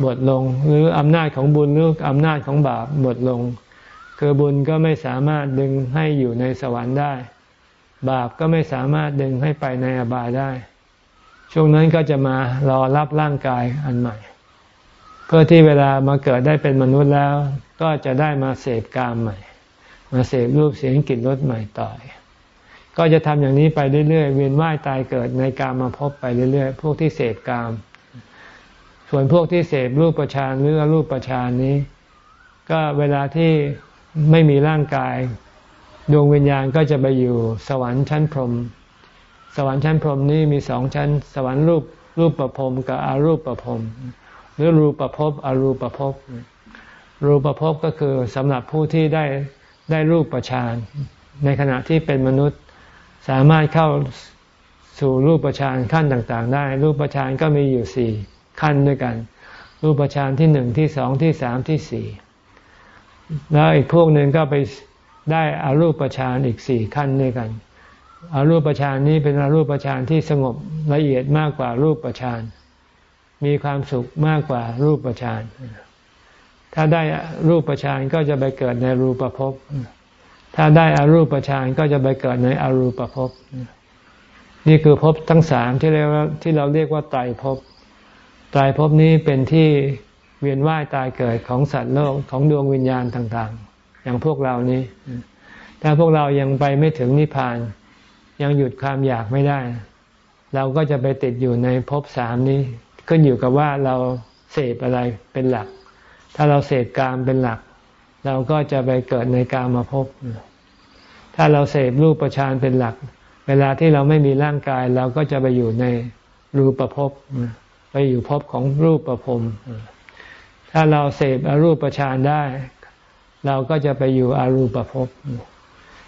หมดลง หรืออำนาจของบุญหรืออำนาจของบาปหมดลง คือบุญก็ไม่สามารถดึงให้อยู่ในสวรรค์ได้ บาปก็ไม่สามารถดึงให้ไปในอบายได้ ช่วงนั้นก็จะมารอรับร่างกายอันใหม่ เพื่อที่เวลามาเกิดได้เป็นมนุษย์แล้ว ก็จะได้มาเสพกามใหม่ มาเสพรูปเสียงกลิ่นรสใหม่ต่อก็จะทำอย่างนี้ไปเรื่อยๆเวียนว่ายตายเกิดในกามมาพบไปเรื่อยๆพวกที่เสพกาม ส่วนพวกที่เสพรูปประชานหรือรูปประชานนี้ ก็เวลาที่ไม่มีร่างกาย ดวงวิญญาณก็จะไปอยู่สวรรค์ชั้นพรหมสวรรค์ชั้นพรหมนี้มีสองชั้น สวรรค์รูปรูปประพรมกับอารูปประพรม หรือรูปประพอรูปประพรูปประพก็คือสำหรับผู้ที่ได้ได้รูปประชานในขณะที่เป็นมนุษย์สามารถเข้าสู่รูปประชานขั้นต่างๆ ได้ รูปประชานก็มีอยู่สี่ขั้นด้วยกัน รูปฌานที่หนึ่งที่สองที่สามที่สี่แล้วอีกพวกหนึ่งก็ไปได้อารูปฌานอีกสี่ขั้นด้วยกันอารูปฌานนี้เป็นอารูปฌานที่สงบละเอียดมากกว่ารูปฌาน มีความสุขมากกว่ารูปฌานถ้าได้รูปฌานก็จะไปเกิดในรูปภพถ้าได้อารูปฌานก็จะไปเกิดในอรูปภพนี่คือภพทั้งสามที่เรียกว่าที่เราเรียกว่าไตรภพตายภพนี้เป็นที่เวียนว่ายตายเกิดของสัตว์โลกของดวงวิญญาณต่างๆ อย่างพวกเรานี้ ถ้าพวกเรายังไปไม่ถึงนิพพาน ยังหยุดความอยากไม่ได้ เราก็จะไปติดอยู่ในภพสามนี้ ขึ้นอยู่กับว่าเราเสพอะไรเป็นหลัก ถ้าเราเสพกามเป็นหลัก เราก็จะไปเกิดในกามมาภพถ้าเราเสพรูปประชานเป็นหลัก เวลาที่เราไม่มีร่างกาย เราก็จะไปอยู่ในรูปภพไปอยู่ภพของรูปประพรมถ้าเราเสพอรูปประชานได้ เราก็จะไปอยู่อารูปภพ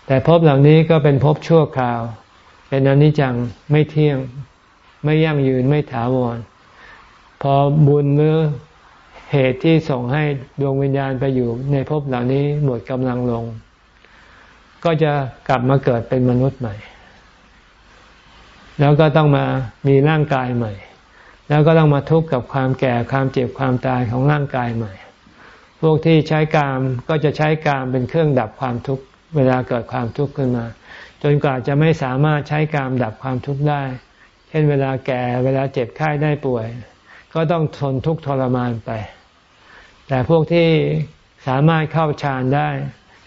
แต่ภพเหล่านี้ก็เป็นภพชั่วคราว เป็นอนิจจังไม่เที่ยง ไม่ยั่งยืนไม่ถาวร พอบุญหรือเหตุที่ส่งให้ดวงวิญญาณไปอยู่ในภพเหล่านี้หมดกำลังลง ก็จะกลับมาเกิดเป็นมนุษย์ใหม่ แล้วก็ต้องมามีร่างกายใหม่ แล้วก็ต้องมาทุกข์กับความแก่ความเจ็บความตายของร่างกายใหม่พพวกที่ใช้กามก็จะใช้กามเป็นเครื่องดับความทุกข์เวลาเกิดความทุกข์ขึ้นมา จนกว่าจะไม่สามารถใช้กามดับความทุกข์ได้ เช่นเวลาแก่เวลาเจ็บไข้ได้ป่วย ก็ต้องทนทุกข์ทรมานไป แต่พวกที่สามารถเข้าฌานได้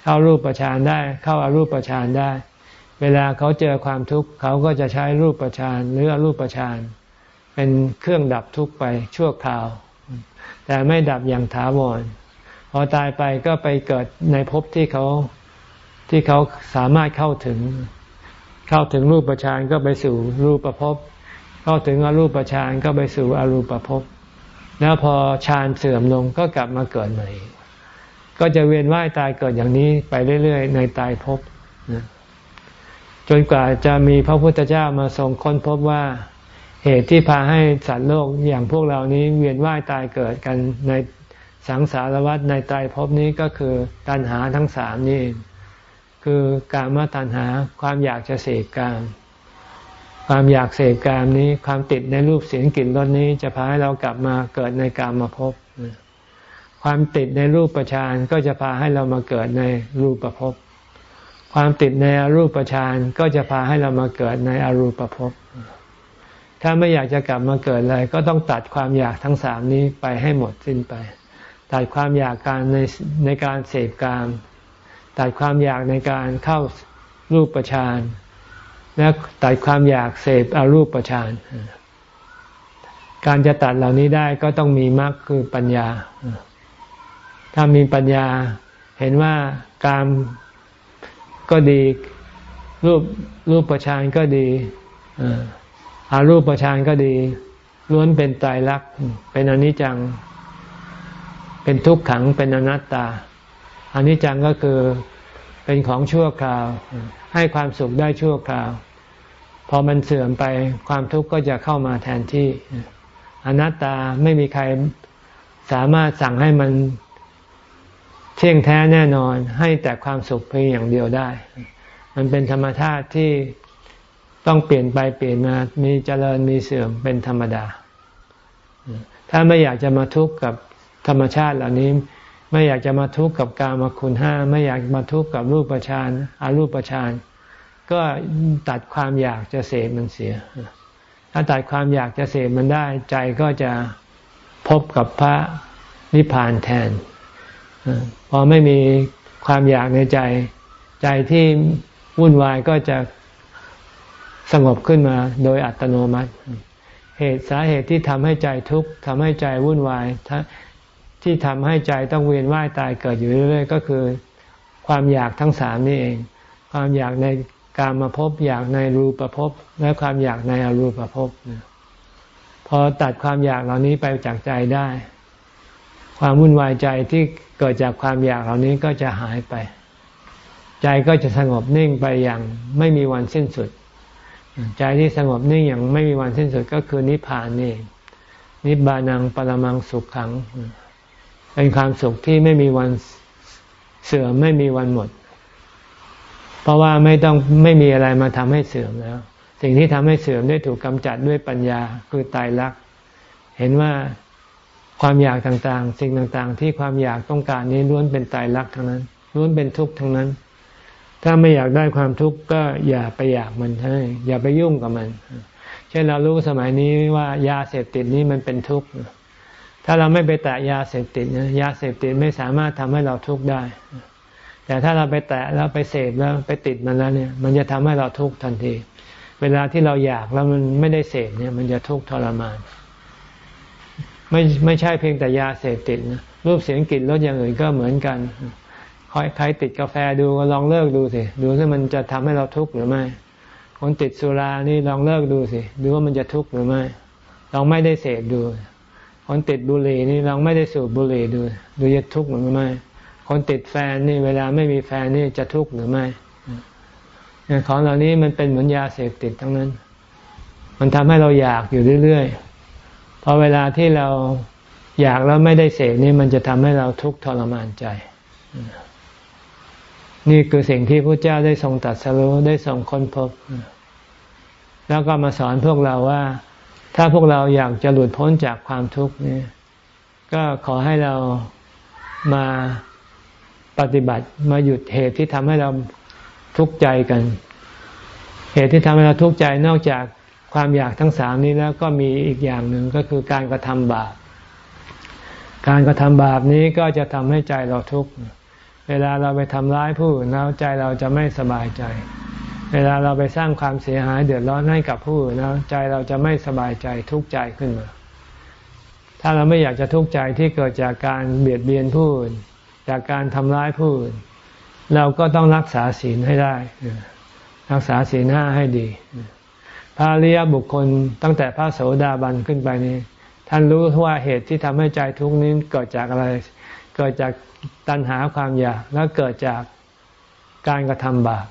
เข้ารูปฌานได้ เข้าอารูปฌานได้ เวลาเขาเจอความทุกข์เขาก็จะใช้รูปฌานหรืออรูปฌานเป็นเครื่องดับทุกข์ไปชั่วคราว แต่ไม่ดับอย่างถาวรพอตายไปก็ไปเกิดในภพที่เขาที่เขาสามารถเข้าถึง เข้าถึงรูปฌานก็ไปสู่รูปภพ เข้าถึงอรูปฌานก็ไปสู่อรูปภพแล้วพอฌานเสื่อมลงก็กลับมาเกิดใหม่ก็จะเวียนว่ายตายเกิดอย่างนี้ไปเรื่อยๆ ในตายภพจนกว่าจะมีพระพุทธเจ้ามาทรงค้นพบว่าเหตุที่พาให้สัตว์โลกอย่างพวกเรานี้เวียนว่ายตายเกิดกันในสังสารวัฏในตายภพนี้ก็คือตัณหาทั้งสามนี่คือการมาตัณหาความอยากจะเสพกาม ความอยากเสพกามนี้ความติดในรูปเสียงกลิ่นรสนี้ จะพาให้เรากลับมาเกิดในกามมาพบความติดในรูปประชานก็จะพาให้เรามาเกิดในรูปประพบความติดในอรูปประชานก็จะพาให้เรามาเกิดในอรูปประพบถ้าไม่อยากจะกลับมาเกิดเลย ก็ต้องตัดความอยากทั้งสามนี้ไปให้หมดสิ้นไป ตัดความอยากการในในการเสพกาม ตัดความอยากในการเข้ารูปประชาน และตัดความอยากเสพอารูปประชานการจะตัดเหล่านี้ได้ก็ต้องมีมรรคคือปัญญา ถ้ามีปัญญาเห็นว่าการก็ดีรูปรูปประชานก็ดีอารูปประชานก็ดี ล้วนเป็นตายรักเป็นอนิจจัง เป็นทุกขังเป็นอนัตตาอนิจจังก็คือ เป็นของชั่วคราว ให้ความสุขได้ชั่วคราว พอมันเสื่อมไปความทุกข์ก็จะเข้ามาแทนที่ อนัตตาไม่มีใครสามารถสั่งให้มันเที่ยงแท้แน่นอน ให้แต่ความสุขเพียงอย่างเดียวได้ มันเป็นธรรมชาติที่ต้องเปลี่ยนไปเปลี่ยนมา มีเจริญมีเสื่อมเป็นธรรมดา ถ้าไม่อยากจะมาทุกข์กับธรรมชาติเหล่านี้ ไม่อยากจะมาทุกข์กับกามคุณห้าไม่อยากมาทุกข์กับรูปฌานอารูปฌานก็ตัดความอยากจะเสพมันเสีย ถ้าตัดความอยากจะเสพมันได้ ใจก็จะพบกับพระนิพพานแทนพอไม่มีความอยากในใจ ใจที่วุ่นวายก็จะสงบขึ้นมาโดยอัตโนมัติ เหตุสาเหตุที่ทำให้ใจทุกข์ทำให้ใจวุ่นวาย ที่ทำให้ใจต้องเวียนว่ายตายเกิดอยู่เรื่อยๆก็คือ ความอยากทั้งสามนี่เอง ความอยากในการมาพบอยากในรูปภพและความอยากในอรูปภพพอตัดความอยากเหล่านี้ไปจากใจได้ ความวุ่นวายใจที่เกิดจากความอยากเหล่านี้ก็จะหายไป ใจก็จะสงบนิ่งไปอย่างไม่มีวันสิ้นสุด ใจที่สงบนิ่งอย่างไม่มีวันสิ้นสุดก็คือนิพพานนี่นิบานังปรมังสุขขัง เป็นความสุขที่ไม่มีวันเสื่อมไม่มีวันหมด เพราะว่าไม่ต้องไม่มีอะไรมาทำให้เสื่อมแล้ว สิ่งที่ทำให้เสื่อมได้ถูกกำจัดด้วยปัญญาคือตายรัก เห็นว่าความอยากต่างๆ สิ่งต่างๆ ที่ความอยากต้องการนี้ล้วนเป็นตายรักทั้งนั้นล้วนเป็นทุกข์ทั้งนั้น ถ้าไม่อยากได้ความทุกข์ก็อย่าไปอยากมันให้อย่าไปยุ่งกับมัน เช่นเรารู้สมัยนี้ว่ายาเสพติดนี้มันเป็นทุกข์ ถ้าเราไม่ไปแตะยาเสพติดนยาเสพติดไม่สามารถทำให้เราทุกข์ได้ แต่ถ้าเราไปแตะแล้วไปเสพแล้วไปติดมันแล้วเนี่ย มันจะทำให้เราทุกข์ทันที เวลาที่เราอยากแล้วมันไม่ได้เสพเนี่ย มันจะทุกข์ทรมาน ไม่ไม่ใช่เพียงแต่ยาเสพติดนะรูปเสียงกลิ่นรสอย่างอื่นก็เหมือนกันใครติดกาแฟดูก็ลองเลิกดูสิดูว่ามันจะทำให้เราทุกข์หรือไม่คนติดสุรานี่ลองเลิกดูสิดูว่ามันจะทุกข์หรือไม่ลองไม่ได้เสพดู คนติดบุหรี่นี่ลองไม่ได้สูบบุหรี่ดู ดูจะทุกข์หรือไม่ คนติดแฟนนี่เวลาไม่มีแฟนนี่จะทุกข์หรือไม่ของเหล่านี้มันเป็นเหมือนยาเสพติดทั้งนั้น มันทำให้เราอยากอยู่เรื่อยๆ พอเวลาที่เราอยากแล้วไม่ได้เสพนี่มันจะทำให้เราทุกข์ทรมานใจ นี่คือสิ่งที่พระเจ้าได้ทรงตัดสรู้ได้ทรงค้นพบ แล้วก็มาสอนพวกเราว่า ถ้าพวกเราอยากจะหลุดพ้นจากความทุกข์นี่ก็ขอให้เรามาปฏิบัติมาหยุดเหตุที่ทำให้เราทุกข์ใจกัน เหตุที่ทำให้เราทุกข์ใจนอกจากความอยากทั้งสามนี้แล้วก็มีอีกอย่างหนึ่งก็คือการกระทำบาป การกระทำบาปนี้ก็จะทำให้ใจเราทุกข์ เวลาเราไปทำร้ายผู้อื่นแล้วใจเราจะไม่สบายใจ เวลาเราไปสร้างความเสียหายเดือดร้อนให้กับผู้อื่นแล้วใจเราจะไม่สบายใจทุกข์ใจขึ้นมา ถ้าเราไม่อยากจะทุกข์ใจที่เกิดจากการเบียดเบียนผู้อื่น จากการทำร้ายผู้อื่น เราก็ต้องรักษาศีลให้ได้ รักษาศีลห้าให้ดี พระริยบุคคลตั้งแต่พระโสดาบันขึ้นไปนี้ ท่านรู้ว่าเหตุที่ทำให้ใจทุกข์นี้เกิดจากอะไร เกิดจากตัณหาความอยากและเกิดจากการกระทำบาป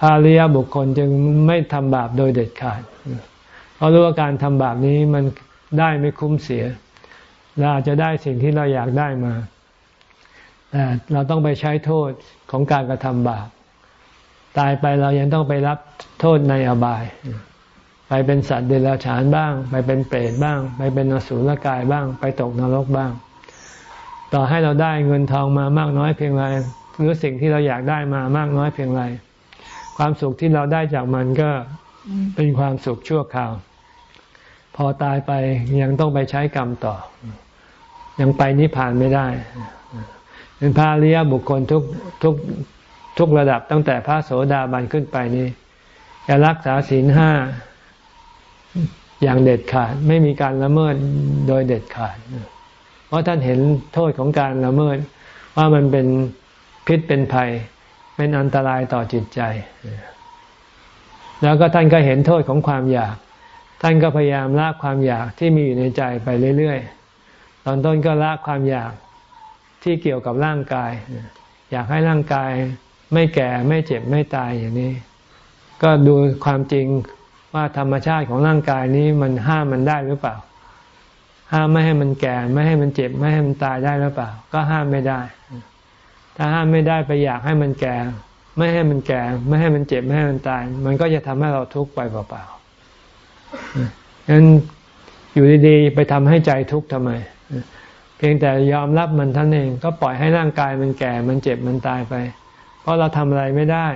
พระริยบุคคลจึงไม่ทำบาปโดยเด็ดขาด เพราะรู้ว่าการทำบาปนี้มันได้ไม่คุ้มเสียเราอาจจะได้สิ่งที่เราอยากได้มาแต่เราต้องไปใช้โทษของการกระทำบาป ตายไปเรายังต้องไปรับโทษในอบาย ไปเป็นสัตว์เดรัจฉานบ้าง ไปเป็นเปรตบ้าง ไปเป็นนสุลกายบ้าง ไปตกนรกบ้าง ต่อให้เราได้เงินทองมามากน้อยเพียงไรหรือสิ่งที่เราอยากได้มามากน้อยเพียงไร ความสุขที่เราได้จากมันก็เป็นความสุขชั่วคราว พอตายไปยังต้องไปใช้กรรมต่อ ยังไปนิพพานไม่ได้เป็นพระริยบุคคลทุกทุกทุกระดับตั้งแต่พระโสดาบันขึ้นไปนี้จะรักษาศีลห้าอย่างเด็ดขาด ไม่มีการละเมิดโดยเด็ดขาด เพราะท่านเห็นโทษของการละเมิด ว่ามันเป็นพิษเป็นภัย เป็นอันตรายต่อจิตใจ แล้วก็ท่านก็เห็นโทษของความอยาก ท่านก็พยายามละความอยากที่มีอยู่ในใจไปเรื่อยๆ ตอนต้นก็ละความอยากที่เกี่ยวกับร่างกาย อยากให้ร่างกายไม่แก่ไม่เจ็บไม่ตายอย่างนี้ ก็ดูความจริงว่าธรรมชาติของร่างกายนี้มันห้ามมันได้หรือเปล่า ห้ามไม่ให้มันแก่ ไม่ให้มันเจ็บ ไม่ให้มันตายได้หรือเปล่า ก็ห้ามไม่ได้ ถ้าห้ามไม่ได้ไปอยากให้มันแก่ ไม่ให้มันแก่ ไม่ให้มันเจ็บไม่ให้มันตาย มันก็จะทำให้เราทุกข์ไปเปล่าๆงั้นอยู่ดีๆไปทำให้ใจทุกข์ทำไม เพียงแต่ยอมรับมันท่านเองก็ปล่อยให้ร่างกายมันแก่ มันเจ็บมันตายไป เพราะเราทำอะไรไม่ได้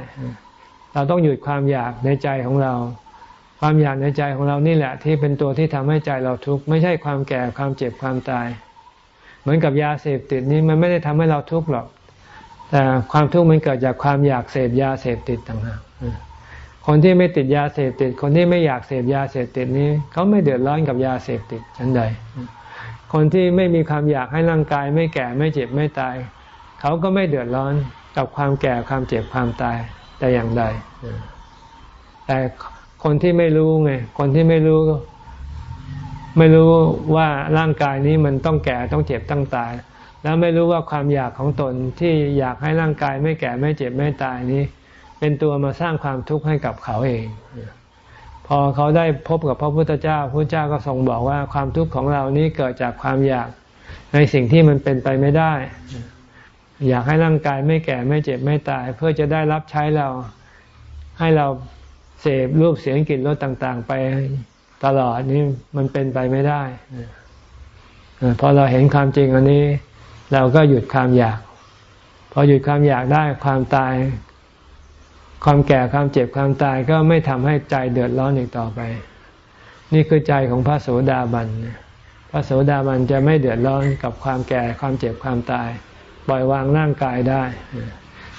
เราต้องหยุดความอยากในใจของเรา ความอยากในใจของเรานี่แหละ ที่เป็นตัวที่ทำให้ใจเราทุกข์ไม่ใช่ความแก่ความเจ็บความตาย เหมือนกับยาเสพติดนี้มันไม่ได้ทำให้เราทุกข์หรอก แต่ความทุกข์มันเกิดจากความอยากเสพยาเสพติดต่างหากคนที่ไม่ติดยาเสพติด คนที่ไม่อยากเสพยาเสพติดนี้เขาไม่เดือดร้อนกับยาเสพติดฉันใด คนที่ไม่มีความอยากให้ร่างกาย ไม่แก่ไม่เจ็บไม่ตาย เขาก็ไม่เดือดร้อนกับความแก่ความเจ็บความตายแต่อย่างใด แต่คนที่ไม่รู้ไง คนที่ไม่รู้ ไม่รู้ว่าร่างกายนี้มันต้องแก่ต้องเจ็บต้องตาย แล้วไม่รู้ว่าความอยากของตนที่อยากให้ร่างกายไม่แก่ไม่เจ็บไม่ตายนี้ เป็นตัวมาสร้างความทุกข์ให้กับเขาเอง พอเขาได้พบกับพระพุทธเจ้าพระเจ้าก็ทรงบอกว่าความทุกข์ของเรานี้เกิดจากความอยากในสิ่งที่มันเป็นไปไม่ได้ อยากให้ร่างกายไม่แก่ไม่เจ็บไม่ตาย เพื่อจะได้รับใช้เราให้เราเสพรูปเสียงกลิ่นรสต่างๆ ไปตลอดนี้มันเป็นไปไม่ได้พอเราเห็นความจริงอันนี้ เราก็หยุดความอยาก พอหยุดความอยากได้ความตาย ความแก่ความเจ็บความตายก็ไม่ทำให้ใจเดือดร้อนอีกต่อไป นี่คือใจของพระโสดาบันพระโสดาบันจะไม่เดือดร้อนกับความแก่ความเจ็บความตาย ปล่อยวางร่างกายได้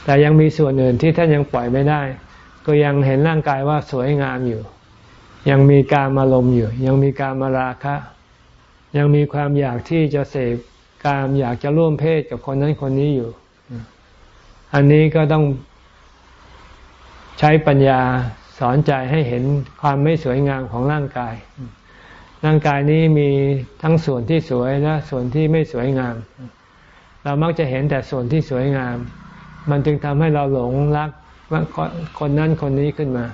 แต่ยังมีส่วนอื่นที่ท่านยังปล่อยไม่ได้ ก็ยังเห็นร่างกายว่าสวยงามอยู่ ยังมีการมาลมอยู่ ยังมีการมาราคะ ยังมีความอยากที่จะเสพ การอยากจะร่วมเพศกับคนนั้นคนนี้อยู่ อันนี้ก็ต้องใช้ปัญญาสอนใจให้เห็นความไม่สวยงามของร่างกาย ร่างกายนี้มีทั้งส่วนที่สวยและส่วนที่ไม่สวยงาม เรามักจะเห็นแต่ส่วนที่สวยงาม มันจึงทำให้เราหลงรักคนนั้นคนนี้ขึ้นมา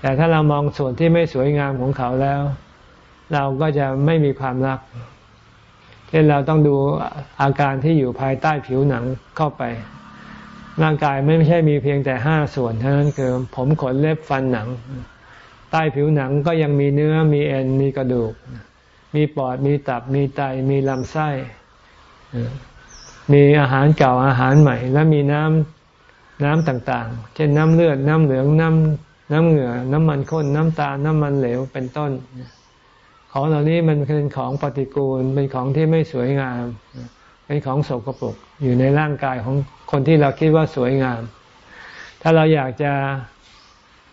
แต่ถ้าเรามองส่วนที่ไม่สวยงามของเขาแล้ว เราก็จะไม่มีความรัก เช่นเราต้องดูอาการที่อยู่ภายใต้ผิวหนังเข้าไป ร่างกายไม่ใช่มีเพียงแต่ห้าส่วนเท่านั้นคือผมขนเล็บฟันหนัง ใต้ผิวหนังก็ยังมีเนื้อมีเอ็นมีกระดูก มีปอดมีตับมีไตมีลำไส้มีอาหารเก่าอาหารใหม่ และมีน้ำน้ำต่างๆ เช่นน้ำเลือดน้ำเหลืองน้ำน้ำเหงื่อ น้ำมันข้น น้ำตาลน้ำมันเหลวเป็นต้น ของเหล่านี้มันเป็นของปฏิกูล เป็นของที่ไม่สวยงาม เป็นของโสกปรกอยู่ในร่างกายของคนที่เราคิดว่าสวยงาม ถ้าเราอยากจะ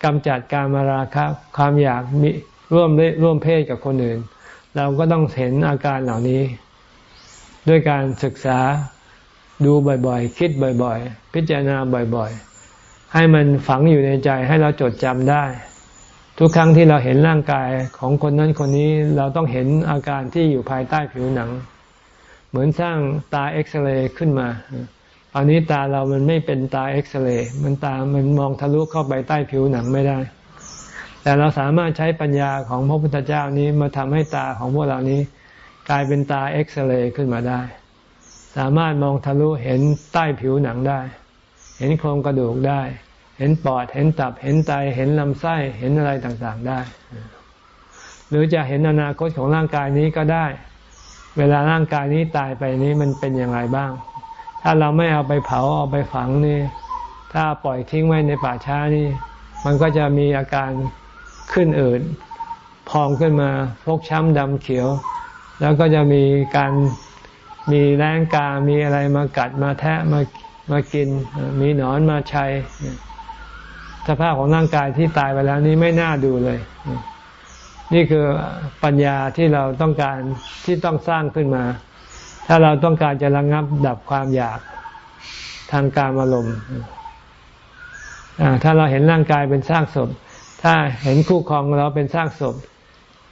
กำจัดการมาราคะความอยากมีร่วมร่วมเพศกับคนอื่น เราก็ต้องเห็นอาการเหล่านี้ ด้วยการศึกษาดูบ่อยๆ คิดบ่อยๆ พิจารณาบ่อยๆ ให้มันฝังอยู่ในใจให้เราจดจำได้ ทุกครั้งที่เราเห็นร่างกายของคนนั้นคนนี้เราต้องเห็นอาการที่อยู่ภายใต้ผิวหนัง เหมือนสร้างตาเอ็กซเรย์ขึ้นมาอันนี้ตาเรามันไม่เป็นตาเอ็กซเรย์มันตามันมองทะลุเข้าไปใต้ผิวหนังไม่ได้ แต่เราสามารถใช้ปัญญาของพระพุทธเจ้านี้มาทำให้ตาของพวกเรานี้ กลายเป็นตาเอ็กซเรย์ขึ้นมาได้ สามารถมองทะลุเห็นใต้ผิวหนังได้ เห็นโครงกระดูกได้ เห็นปอด เห็นตับ เห็นไต เห็นลำไส้ เห็นอะไรต่างๆได้ หรือจะเห็นอนาคตของร่างกายนี้ก็ได้ เวลาร่างกายนี้ตายไปนี้มันเป็นอย่างไรบ้าง ถ้าเราไม่เอาไปเผาเอาไปฝังนี่ ถ้าปล่อยทิ้งไว้ในป่าช้านี่ มันก็จะมีอาการขึ้นอืดพองขึ้นมาฟกช้ำดำเขียว แล้วก็จะมีการมีแรงกา มีอะไรมากัดมาแทะมามากิน มีหนอนมาชัย สภาพของร่างกายที่ตายไปแล้วนี้ไม่น่าดูเลย นี่คือปัญญาที่เราต้องการที่ต้องสร้างขึ้นมา ถ้าเราต้องการจะระงงับดับความอยากทางการอารมณ์ถ้าเราเห็นร่างกายเป็นซากศพ ถ้าเห็นคู่ครองเราเป็นซากศพ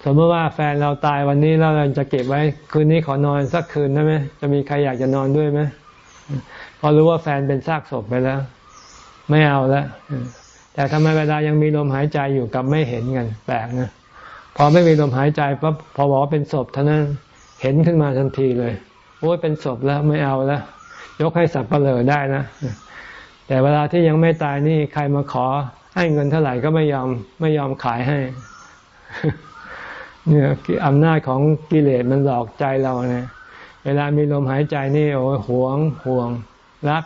สมมติว่าแฟนเราตายวันนี้เราจะเก็บไว้ คืนนี้ขอนอนสักคืนได้ไหมจะมีใครอยากจะนอนด้วยไหมพอรู้ว่าแฟนเป็นซากศพไปแล้ว ไม่เอาแล้ว แต่ทำไมเวลายังมีลมหายใจอยู่กับไม่เห็นกันแปลกนะพอไม่มีลมหายใจปั๊บพอบอกว่าเป็นศพท่านั้นเห็นขึ้นมาทันทีเลยโอ้ยเป็นศพแล้วไม่เอาแล้วยกให้สับเปลือได้นะ แต่เวลาที่ยังไม่ตายนี่ใครมาขอ ให้เงินเท่าไหร่ก็ไม่ยอมไม่ยอมขายให้เนี่ยอำนาจของกิเลสมันหลอกใจเราเนี่ยเวลามีลมหายใจนี่โอ้หวงห่วงรัก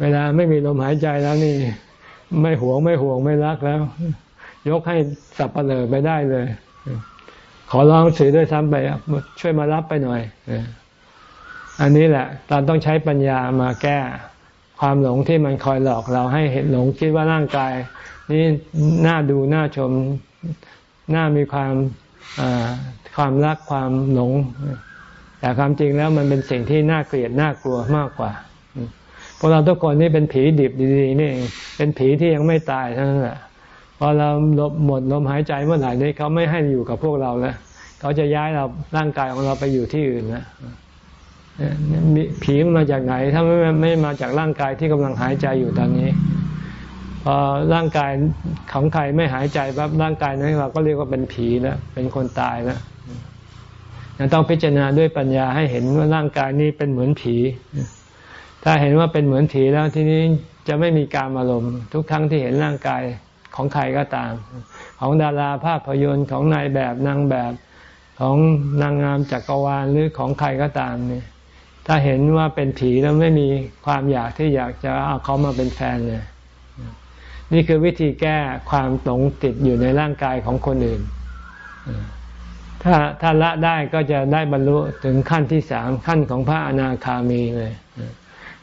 เวลาไม่มีลมหายใจแล้วนี่ ไม่หวงไม่ห่วงไม่รักแล้ว ยกให้สับเปลือไปได้เลย ขอร้องสื่อด้วยซ้ำไปช่วยมารับไปหน่อยอันนี้แหละเราต้องใช้ปัญญามาแก้ความหลงที่มันคอยหลอกเราให้เห็นหลงคิดว่าร่างกาย นี่น่าดูน่าชมน่ามีความความรักความหลง แต่ความจริงแล้วมันเป็นสิ่งที่น่าเกลียดน่ากลัวมากกว่า พวกเราทุกคนนี่เป็นผีดิบดีๆนี่เองเป็นผีที่ยังไม่ตายเท่านั้นแหละพอเราหมดลมหายใจเมื่อไหร่นี้เขาไม่ให้อยู่กับพวกเราแล้วเขาจะย้ายเราร่างกายของเราไปอยู่ที่อื่นนะผีมันมาจากไหน ถ้าไม่ไม่มาจากร่างกายที่กำลังหายใจอยู่ตอนนี้พอร่างกายของใครไม่หายใจปั๊บร่างกายนั้นเราก็เรียกว่าเป็นผีแล้วเป็นคนตายแล้วต้องพิจารณาด้วยปัญญาให้เห็นว่าร่างกายนี้เป็นเหมือนผี ถ้าเห็นว่าเป็นเหมือนผีแล้วทีนี้จะไม่มีการอารมณ์ ทุกครั้งที่เห็นร่างกายของใครก็ตาม ของดาราภาพยนตร์ของนายแบบนางแบบของนางงามจักรวาลหรือของใครก็ตามเนี่ยถ้าเห็นว่าเป็นผีแล้วไม่มีความอยากที่อยากจะเอาเขามาเป็นแฟนเลยนี่คือวิธีแก้ความตงติดอยู่ในร่างกายของคนอื่น ถ้าถ้าละได้ก็จะได้บรรลุถึงขั้นที่สามขั้นของพระอนาคามีเลย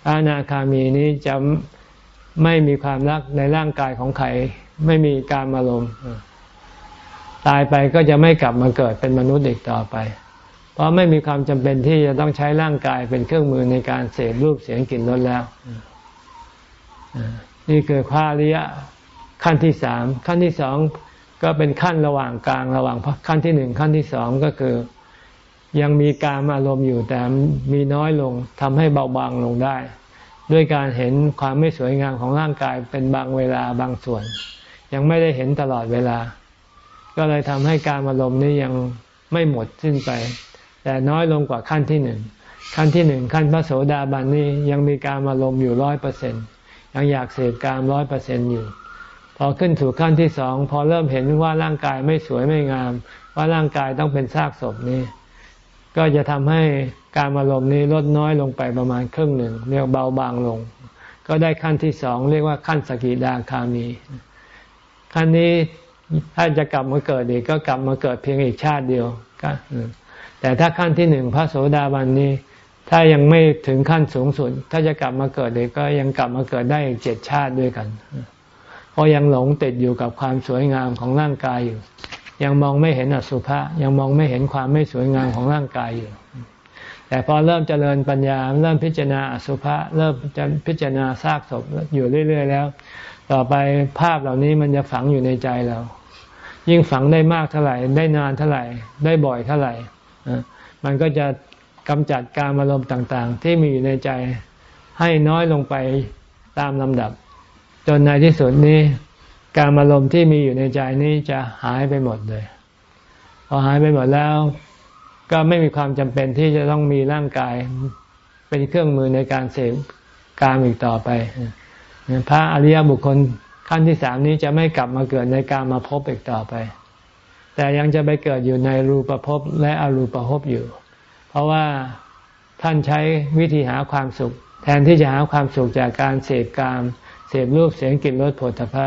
พระอนาคามีนี้จะไม่มีความรักในร่างกายของใครไม่มีการอารมณ์ตายไปก็จะไม่กลับมาเกิดเป็นมนุษย์อีกต่อไป เพราะไม่มีความจำเป็นที่จะต้องใช้ร่างกายเป็นเครื่องมือในการเสพรูปเสียงกลิ่นรสแล้ว นี่คือข้าริยะขั้นที่สามขั้นที่สองก็เป็นขั้นระหว่างกลางระหว่างขั้นที่หนึ่งขั้นที่สองก็คือ ยังมีการอารมณ์อยู่แต่มีน้อยลงทำให้เบาบางลงได้ ด้วยการเห็นความไม่สวยงามของร่างกายเป็นบางเวลาบางส่วน ยังไม่ได้เห็นตลอดเวลา ก็เลยทำให้การอารมณ์นี้ยังไม่หมดสิ้นไป แต่น้อยลงกว่าขั้นที่หนึ่งขั้นที่หนึ่งขั้นพระโสดาบันนี้ยังมีการอารมณ์อยู่ร้อยเปอร์เซ็นยังอยากเสพการร้อยเปอร์เซ็นอยู่ พอขึ้นถูกขั้นที่สองพอเริ่มเห็นว่าร่างกายไม่สวยไม่งาม ว่าร่างกายต้องเป็นซากศพนี้ ก็จะทำให้การอารมณ์นี้ลดน้อยลงไปประมาณครึ่งหนึ่งเรียกเบาบางลง ก็ได้ขั้นที่สองเรียกว่าขั้นสกิดาคามี ขั้นนี้ถ้าจะกลับมาเกิดอีกก็กลับมาเกิดเพียงอีกชาติเดียวแต่ถ้าขั้นที่หนึ่งพระโสดาบันนี้ ถ้ายังไม่ถึงขั้นสูงสุด ถ้าจะกลับมาเกิดอีกก็ยังกลับมาเกิดได้อีกเจ็ดชาติด้วยกันเพราะยังหลงติดอยู่กับความสวยงามของร่างกายอยู่ ยังมองไม่เห็นอสุภะยังมองไม่เห็นความไม่สวยงามของร่างกายอยู่ แต่พอเริ่มเจริญปัญญา เริ่มพิจารณาอสุภะเริ่มจะพิจารณาซากศพอยู่เรื่อย ๆ แล้ว ต่อไปภาพเหล่านี้มันจะฝังอยู่ในใจเรา ยิ่งฝังได้มากเท่าไหร่ ได้นานเท่าไหร่ ได้บ่อยเท่าไหร่มันก็จะกำจัดการอารมณ์ต่างๆ ที่มีอยู่ในใจให้น้อยลงไปตามลำดับ จนในที่สุดนี้ การอารมณ์ที่มีอยู่ในใจนี้จะหายไปหมดเลย พอหายไปหมดแล้ว ก็ไม่มีความจำเป็นที่จะต้องมีร่างกาย เป็นเครื่องมือในการเสพการอีกต่อไป พระอริยบุคคลขั้นที่สามนี้จะไม่กลับมาเกิดในการมาพบอีกต่อไป แต่ยังจะไปเกิดอยู่ในรูปภพและอรูปภพอยู่ เพราะว่าท่านใช้วิธีหาความสุข แทนที่จะหาความสุขจากการเสพกาม เสพรูปเสียงกลิ่นรสผลตภะ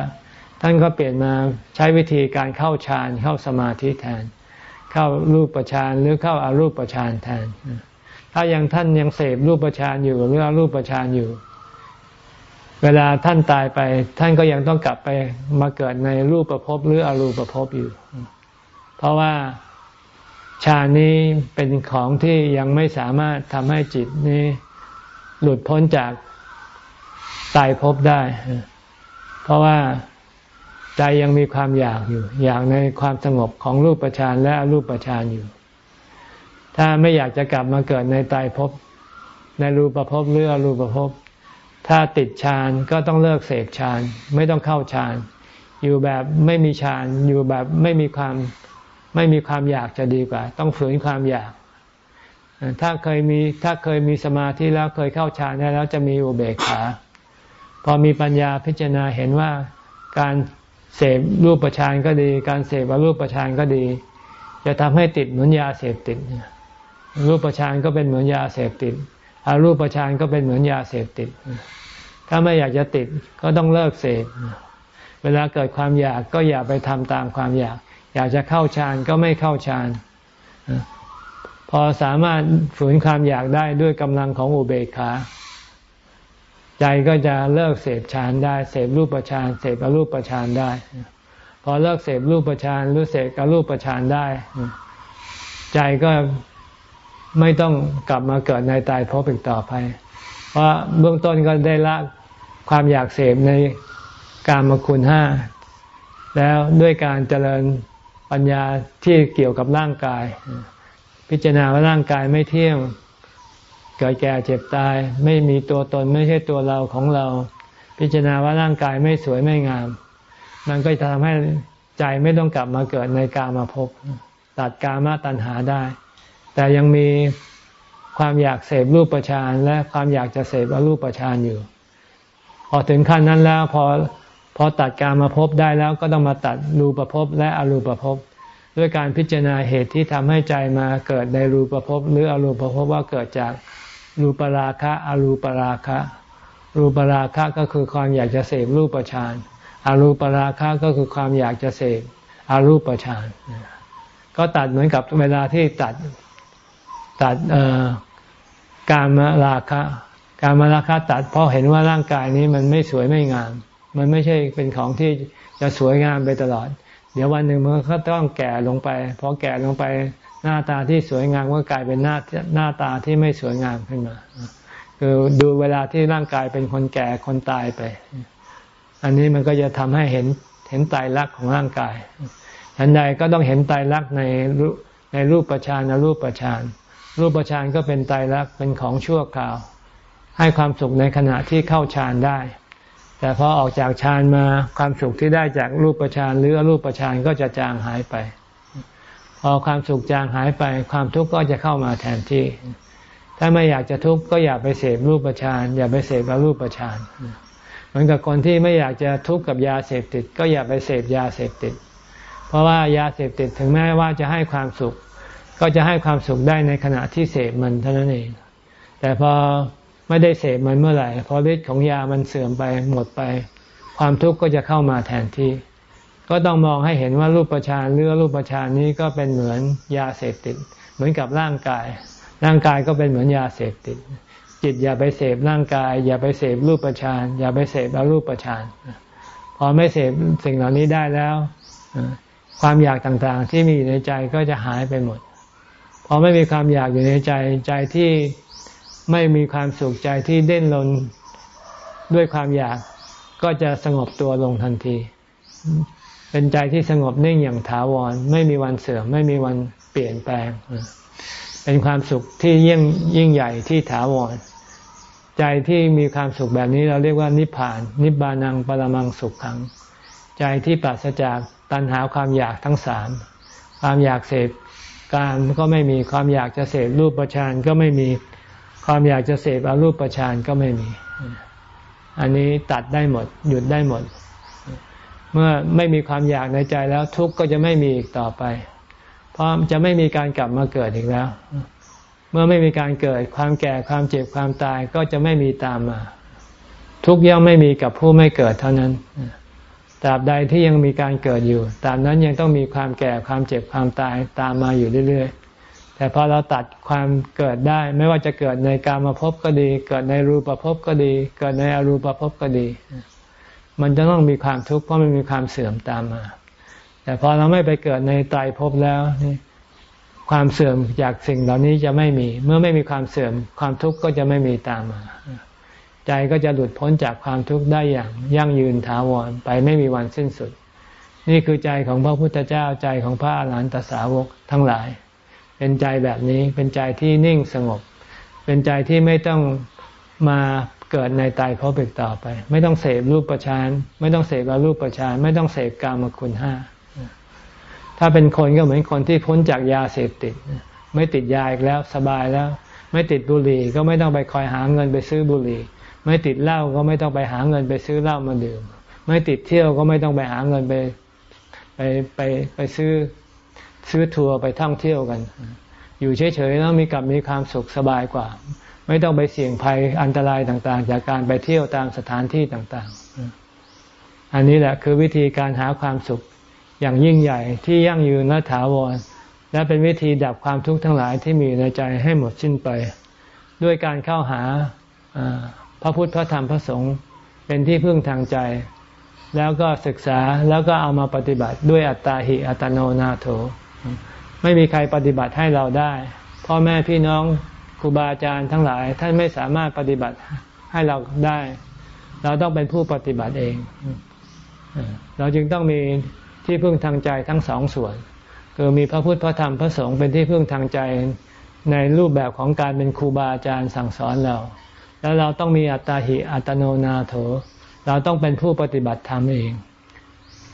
ท่านก็เปลี่ยนมาใช้วิธีการเข้าฌานเข้าสมาธิแทน เข้ารูปประชานหรือเข้าอารูปประชานแทน ถ้ายังท่านยังเสพรูปประชานอยู่หรืออารูปประชานอยู่ เวลาท่านตายไป ท่านก็ยังต้องกลับไปมาเกิดในรูปประพบหรืออรูปประพบอยู่ เพราะว่าฌานนี้เป็นของที่ยังไม่สามารถทำให้จิตนี้หลุดพ้นจากตายภพได้ เพราะว่า ใจยังมีความอยากอยู่ อยากในความสงบของรูปฌานและอรูปฌานอยู่ ถ้าไม่อยากจะกลับมาเกิดในตายภพในรูปภพหรืออรูปภพถ้าติดฌานก็ต้องเลิกเสกฌานไม่ต้องเข้าฌานอยู่แบบไม่มีฌานอยู่แบบไม่มีความไม่มีความอยากจะดีกว่า ต้องฝืนความอยาก ถ้าเคยมีถ้าเคยมีสมาธิแล้วเคยเข้าฌานแล้วจะมีอุเบกขา พอมีปัญญาพิจารณาเห็นว่าการ เสพรูปประชานก็ดี การเสพอรูปประชานก็ดี จะทำให้ติดเหมือนยาเสพติด รูปประชานก็เป็นเหมือนยาเสพติดอารูปประชานก็เป็นเหมือนยาเสพติด ถ้าไม่อยากจะติดก็ต้องเลิกเสพ เวลาเกิดความอยากก็อย่าไปทำตามความอยาก อยากจะเข้าฌานก็ไม่เข้าฌาน พอสามารถฝืนความอยากได้ด้วยกำลังของอุเบกขา ใจก็จะเลิกเสพฌานได้ เสพรูปฌานเสพอรูปฌานได้ พอเลิกเสพรูปฌานหรือเสพอรูปฌานได้ ใจก็ไม่ต้องกลับมาเกิดในตายพบอีกต่อไป เพราะเบื้องต้นก็ได้ละความอยากเสพในการมคุณห้าแล้วด้วยการเจริญปัญญาที่เกี่ยวกับร่างกาย พิจารณาว่าร่างกายไม่เที่ยง เกิดแก่เจ็บตาย ไม่มีตัวตนไม่ใช่ตัวเราของเรา พิจารณาว่าร่างกายไม่สวยไม่งาม มันก็จะทำให้ใจไม่ต้องกลับมาเกิดในกามาพบตัดกามาตัณหาได้ แต่ยังมีความอยากเสพรูปประชานและความอยากจะเสพอรูปประชานอยู่ พอถึงขั้นนั้นแล้วพอพอตัดกามาพบได้แล้วก็ต้องมาตัดรูปภพและอรูปภพด้วยการพิจารณาเหตุที่ทำให้ใจมาเกิดในรูปภพหรืออรูปภพว่าเกิดจาก รูปราคะอรูปราคะ รูปราคะก็คือความอยากจะเสพรูปฌานอารูปราคะก็คือความอยากจะเสพอารูปฌานก็ตัดเหมือนกับเวลาที่ตัดตัดการมราคะ การมราคะตัดเพราะเห็นว่าร่างกายนี้มันไม่สวยไม่งาม มันไม่ใช่เป็นของที่จะสวยงามไปตลอด เดี๋ยววันหนึ่งมันก็ต้องแก่ลงไปพอแก่ลงไป หน้าตาที่สวยงามก็กลายเป็นหน้าหน้าตาที่ไม่สวยงามขึ้นมา คือดูเวลาที่ร่างกายเป็นคนแก่คนตายไป อันนี้มันก็จะทำให้เห็นเห็นตายรักของร่างกายทันใดก็ต้องเห็นตายรักในในรูปประชานรูปประชานรูปประชานก็เป็นตายรักเป็นของชั่วคราว ให้ความสุขในขณะที่เข้าฌานได้ แต่พอออกจากฌานมาความสุขที่ได้จากรูปประชานหรืออรูปประชานก็จะจางหายไป พอความสุขจางหายไปความทุกข์ก็จะเข้ามาแทนที่ ถ้าไม่อยากจะทุกข์ก็อย่าไปเสพรูปฌานอย่าไปเสพอรูปฌานเหมือนกับคนที่ไม่อยากจะทุกข์กับยาเสพติด ก็อย่าไปเสพยาเสพติด เพราะว่ายาเสพติดถึงแม้ว่าจะให้ความสุข ก็จะให้ความสุขได้ในขณะที่เสพมันเท่านั้นเอง แต่พอไม่ได้เสพมันเมื่อไหร่พอฤทธิ์ของยามันเสื่อมไปหมดไป ความทุกข์ก็จะเข้ามาแทนที่ ก็ต้องมองให้เห็นว่ารูปประชานหรือรูปประชานนี้ก็เป็นเหมือนยาเสพติด เหมือนกับร่างกาย ร่างกายก็เป็นเหมือนยาเสพติด จิตอย่าไปเสพร่างกาย อย่าไปเสพรูปประชานอย่าไปเสพอรูปประชานพอไม่เสพสิ่งเหล่านี้ได้แล้ว ความอยากต่างๆ ที่มีอยู่ในใจก็จะหายไปหมดพอไม่มีความอยากอยู่ในใจใจที่ไม่มีความสุขใจที่เด่นลนด้วยความอยากก็จะสงบตัวลงทันที เป็นใจที่สงบนิ่งอย่างถาวร ไม่มีวันเสื่อมไม่มีวันเปลี่ยนแปลง เป็นความสุขที่ยิ่งยิ่งใหญ่ที่ถาวร ใจที่มีความสุขแบบนี้เราเรียกว่านิพพาน นิบานังปรมังสุขขัง ใจที่ปราศจากตัณหาความอยากทั้งสามความอยากเสพการก็ไม่มีความอยากจะเสพรูปประชานก็ไม่มีความอยากจะเสพอารูปประชานก็ไม่มี อันนี้ตัดได้หมด หยุดได้หมด เมื่อไม่มีความอยากในใจแล้วทุกข์ก็จะไม่มีอีกต่อไป เพราะจะไม่มีการกลับมาเกิดอีกแล้ว เมื่อไม่มีการเกิดความแก่ความเจ็บความตายก็จะไม่มีตามมา ทุกย่อมไม่มีกับผู้ไม่เกิดเท่านั้นตราบใดที่ยังมีการเกิดอยู่ตราบนั้นยังต้องมีความแก่ความเจ็บความตายตามมาอยู่เรื่อยๆ แต่พอเราตัดความเกิดได้ ไม่ว่าจะเกิดในกามภพก็ดี เกิดในรูปภพก็ดี เกิดในอรูปภพก็ดี มันจะต้องมีความทุกข์เพราะมันมีความเสื่อมตามมา แต่พอเราไม่ไปเกิดในไตรภพแล้วนี่ความเสื่อมจากสิ่งเหล่านี้จะไม่มี เมื่อไม่มีความเสื่อมความทุกข์ก็จะไม่มีตามมา ใจก็จะหลุดพ้นจากความทุกข์ได้อย่างยั่งยืนถาวรไปไม่มีวันสิ้นสุด นี่คือใจของพระพุทธเจ้าใจของพระอรหันตสาวกทั้งหลาย เป็นใจแบบนี้เป็นใจที่นิ่งสงบ เป็นใจที่ไม่ต้อง มาเกิดในตายเพราะเบิกต่อไป ไม่ต้องเสพรูปประชานไม่ต้องเสพอรูปประชานไม่ต้องเสพกามคุณห้าถ้าเป็นคนก็เหมือนคนที่พ้นจากยาเสพติด ไม่ติดยาอีกแล้วสบายแล้ว ไม่ติดบุหรี่ก็ไม่ต้องไปคอยหาเงินไปซื้อบุหรี่ ไม่ติดเหล้าก็ไม่ต้องไปหาเงินไปซื้อเหล้ามาดื่ม ไม่ติดเที่ยวก็ไม่ต้องไปหาเงินไปไปไปไปซื้อซื้อทัวร์ไปท่องเที่ยวกัน อยู่เฉยๆแล้วมีกับมีความสุขสบายกว่า ไม่ต้องไปเสี่ยงภัยอันตรายต่างๆ จากการไปเที่ยวตามสถานที่ต่างๆ อันนี้แหละคือวิธีการหาความสุขอย่างยิ่งใหญ่ที่ยั่งยืนและถาวร และเป็นวิธีดับความทุกข์ทั้งหลายที่มีในใจให้หมดสิ้นไป ด้วยการเข้าหาพระพุทธพระธรรมพระสงฆ์เป็นที่พึ่งทางใจ แล้วก็ศึกษาแล้วก็เอามาปฏิบัติด้วยอัตตาหิอัตโนนาโถ ไม่มีใครปฏิบัติให้เราได้ พ่อแม่พี่น้อง ครูบาอาจารย์ทั้งหลายท่านไม่สามารถปฏิบัติให้เราได้ เราต้องเป็นผู้ปฏิบัติเอง เราจึงต้องมีที่พึ่งทางใจทั้งสองส่วน คือมีพระพุทธพระธรรมพระสงฆ์เป็นที่พึ่งทางใจในรูปแบบของการเป็นครูบาอาจารย์สั่งสอนเรา แล้วเราต้องมีอัตตาหิอัตโนนาโถ เราต้องเป็นผู้ปฏิบัติธรรมเอง